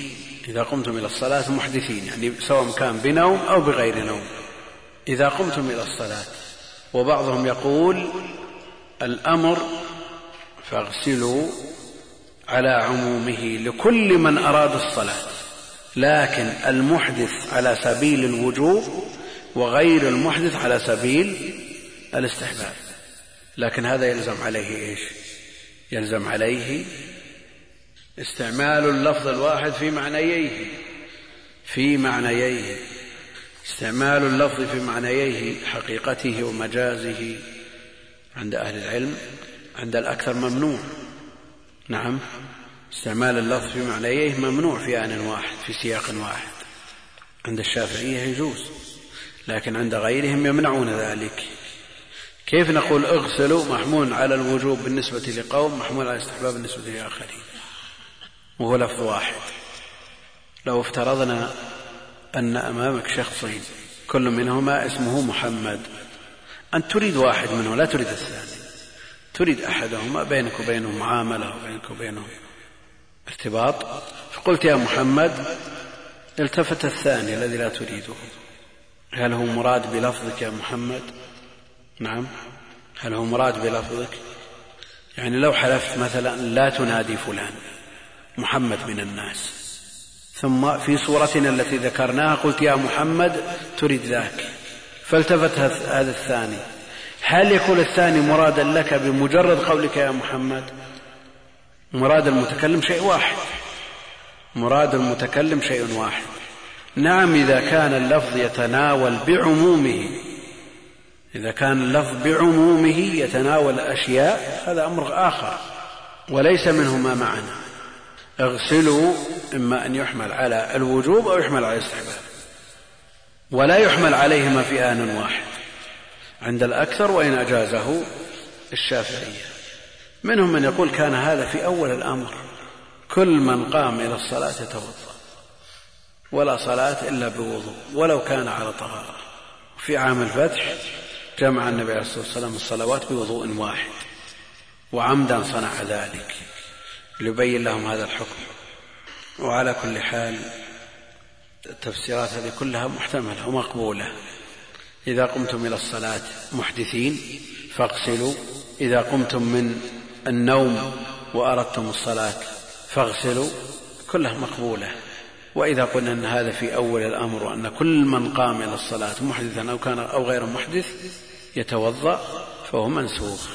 إذا قمتم إلى الصلاة محدثين يعني سواء كان بنوم أو بغير نوم. إذا قمتم إلى الصلاة وبعضهم يقول الأمر فاغسلوا على عمومه لكل من أراد الصلاة لكن المحدث على سبيل الوجوب وغير المحدث على سبيل الاستحباب. لكن هذا يلزم عليه إيش؟ يلزم عليه استعمال اللفظ الواحد في معنييه في معنييه. استعمال اللفظ في معنييه حقيقته ومجازه عند أهل العلم عند الأكثر ممنوع. نعم. استعمال اللفظ في معنييه ممنوع في آن واحد في سياق واحد. عند الشافعية يجوز لكن عند غيرهم يمنعون ذلك. كيف نقول اغسلوا محمول على الوجوب بالنسبة لقوم محمول على الاستحباب بالنسبة لآخرين؟ وهو لفظ واحد. لو افترضنا أن أمامك شخصين كل منهما اسمه محمد. أنت تريد واحد منه لا تريد الثاني. تريد أحدهما بينك وبينه معاملة وبينك وبينه ارتباط. فقلت يا محمد التفت الثاني الذي لا تريده. هل هو مراد بلفظك يا محمد؟ نعم. هل هو مراد بلفظك؟ يعني لو حلفت مثلا لا تنادي فلان محمد من الناس. ثم في صورتنا التي ذكرناها قلت يا محمد تريد ذاك. فالتفت هذا الثاني. هل يكون الثاني مرادا لك بمجرد قولك يا محمد؟ مراد المتكلم شيء واحد. مراد المتكلم شيء واحد. نعم إذا كان اللفظ يتناول بعمومه. إذا كان اللفظ بعمومه يتناول أشياء هذا أمر آخر. وليس منه ما معنا. اغسلوا إما أن يحمل على الوجوب أو يحمل على الاستحباب. ولا يحمل عليهما في آن واحد. عند الأكثر وإن أجازه الشافعية. منهم من يقول كان هذا في أول الأمر. كل من قام إلى الصلاة يتوضأ. ولا صلاة إلا بوضوء. ولو كان على طهارة. في عام الفتح جمع النبي عليه الصلاة والسلام الصلوات بوضوء واحد. وعمدا صنع ذلك. ليبين لهم هذا الحكم. وعلى كل حال التفسيرات هذه كلها محتملة ومقبولة. إذا قمتم إلى الصلاة محدثين فاغسلوا. إذا قمتم من النوم وأردتم الصلاة فاغسلوا. كلها مقبولة. وإذا قلنا أن هذا في أول الأمر وأن كل من قام إلى الصلاة محدثا أو كان أو غير محدث يتوضأ فهو منسوخ.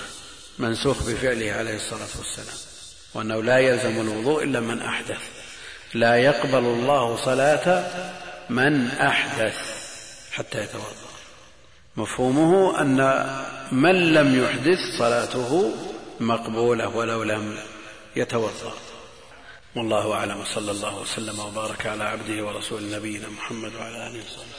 منسوخ بفعله عليه الصلاة والسلام. وأنه لا يلزم الوضوء إلا من أحدث. لا يقبل الله صلاة من أحدث. حتى يتوضأ. مفهومه أن من لم يحدث صلاته مقبولة ولو لم يتوضأ. والله أعلم. صلى الله وسلم وبارك على عبده ورسول نبينا محمد وعلى آله وصحبه.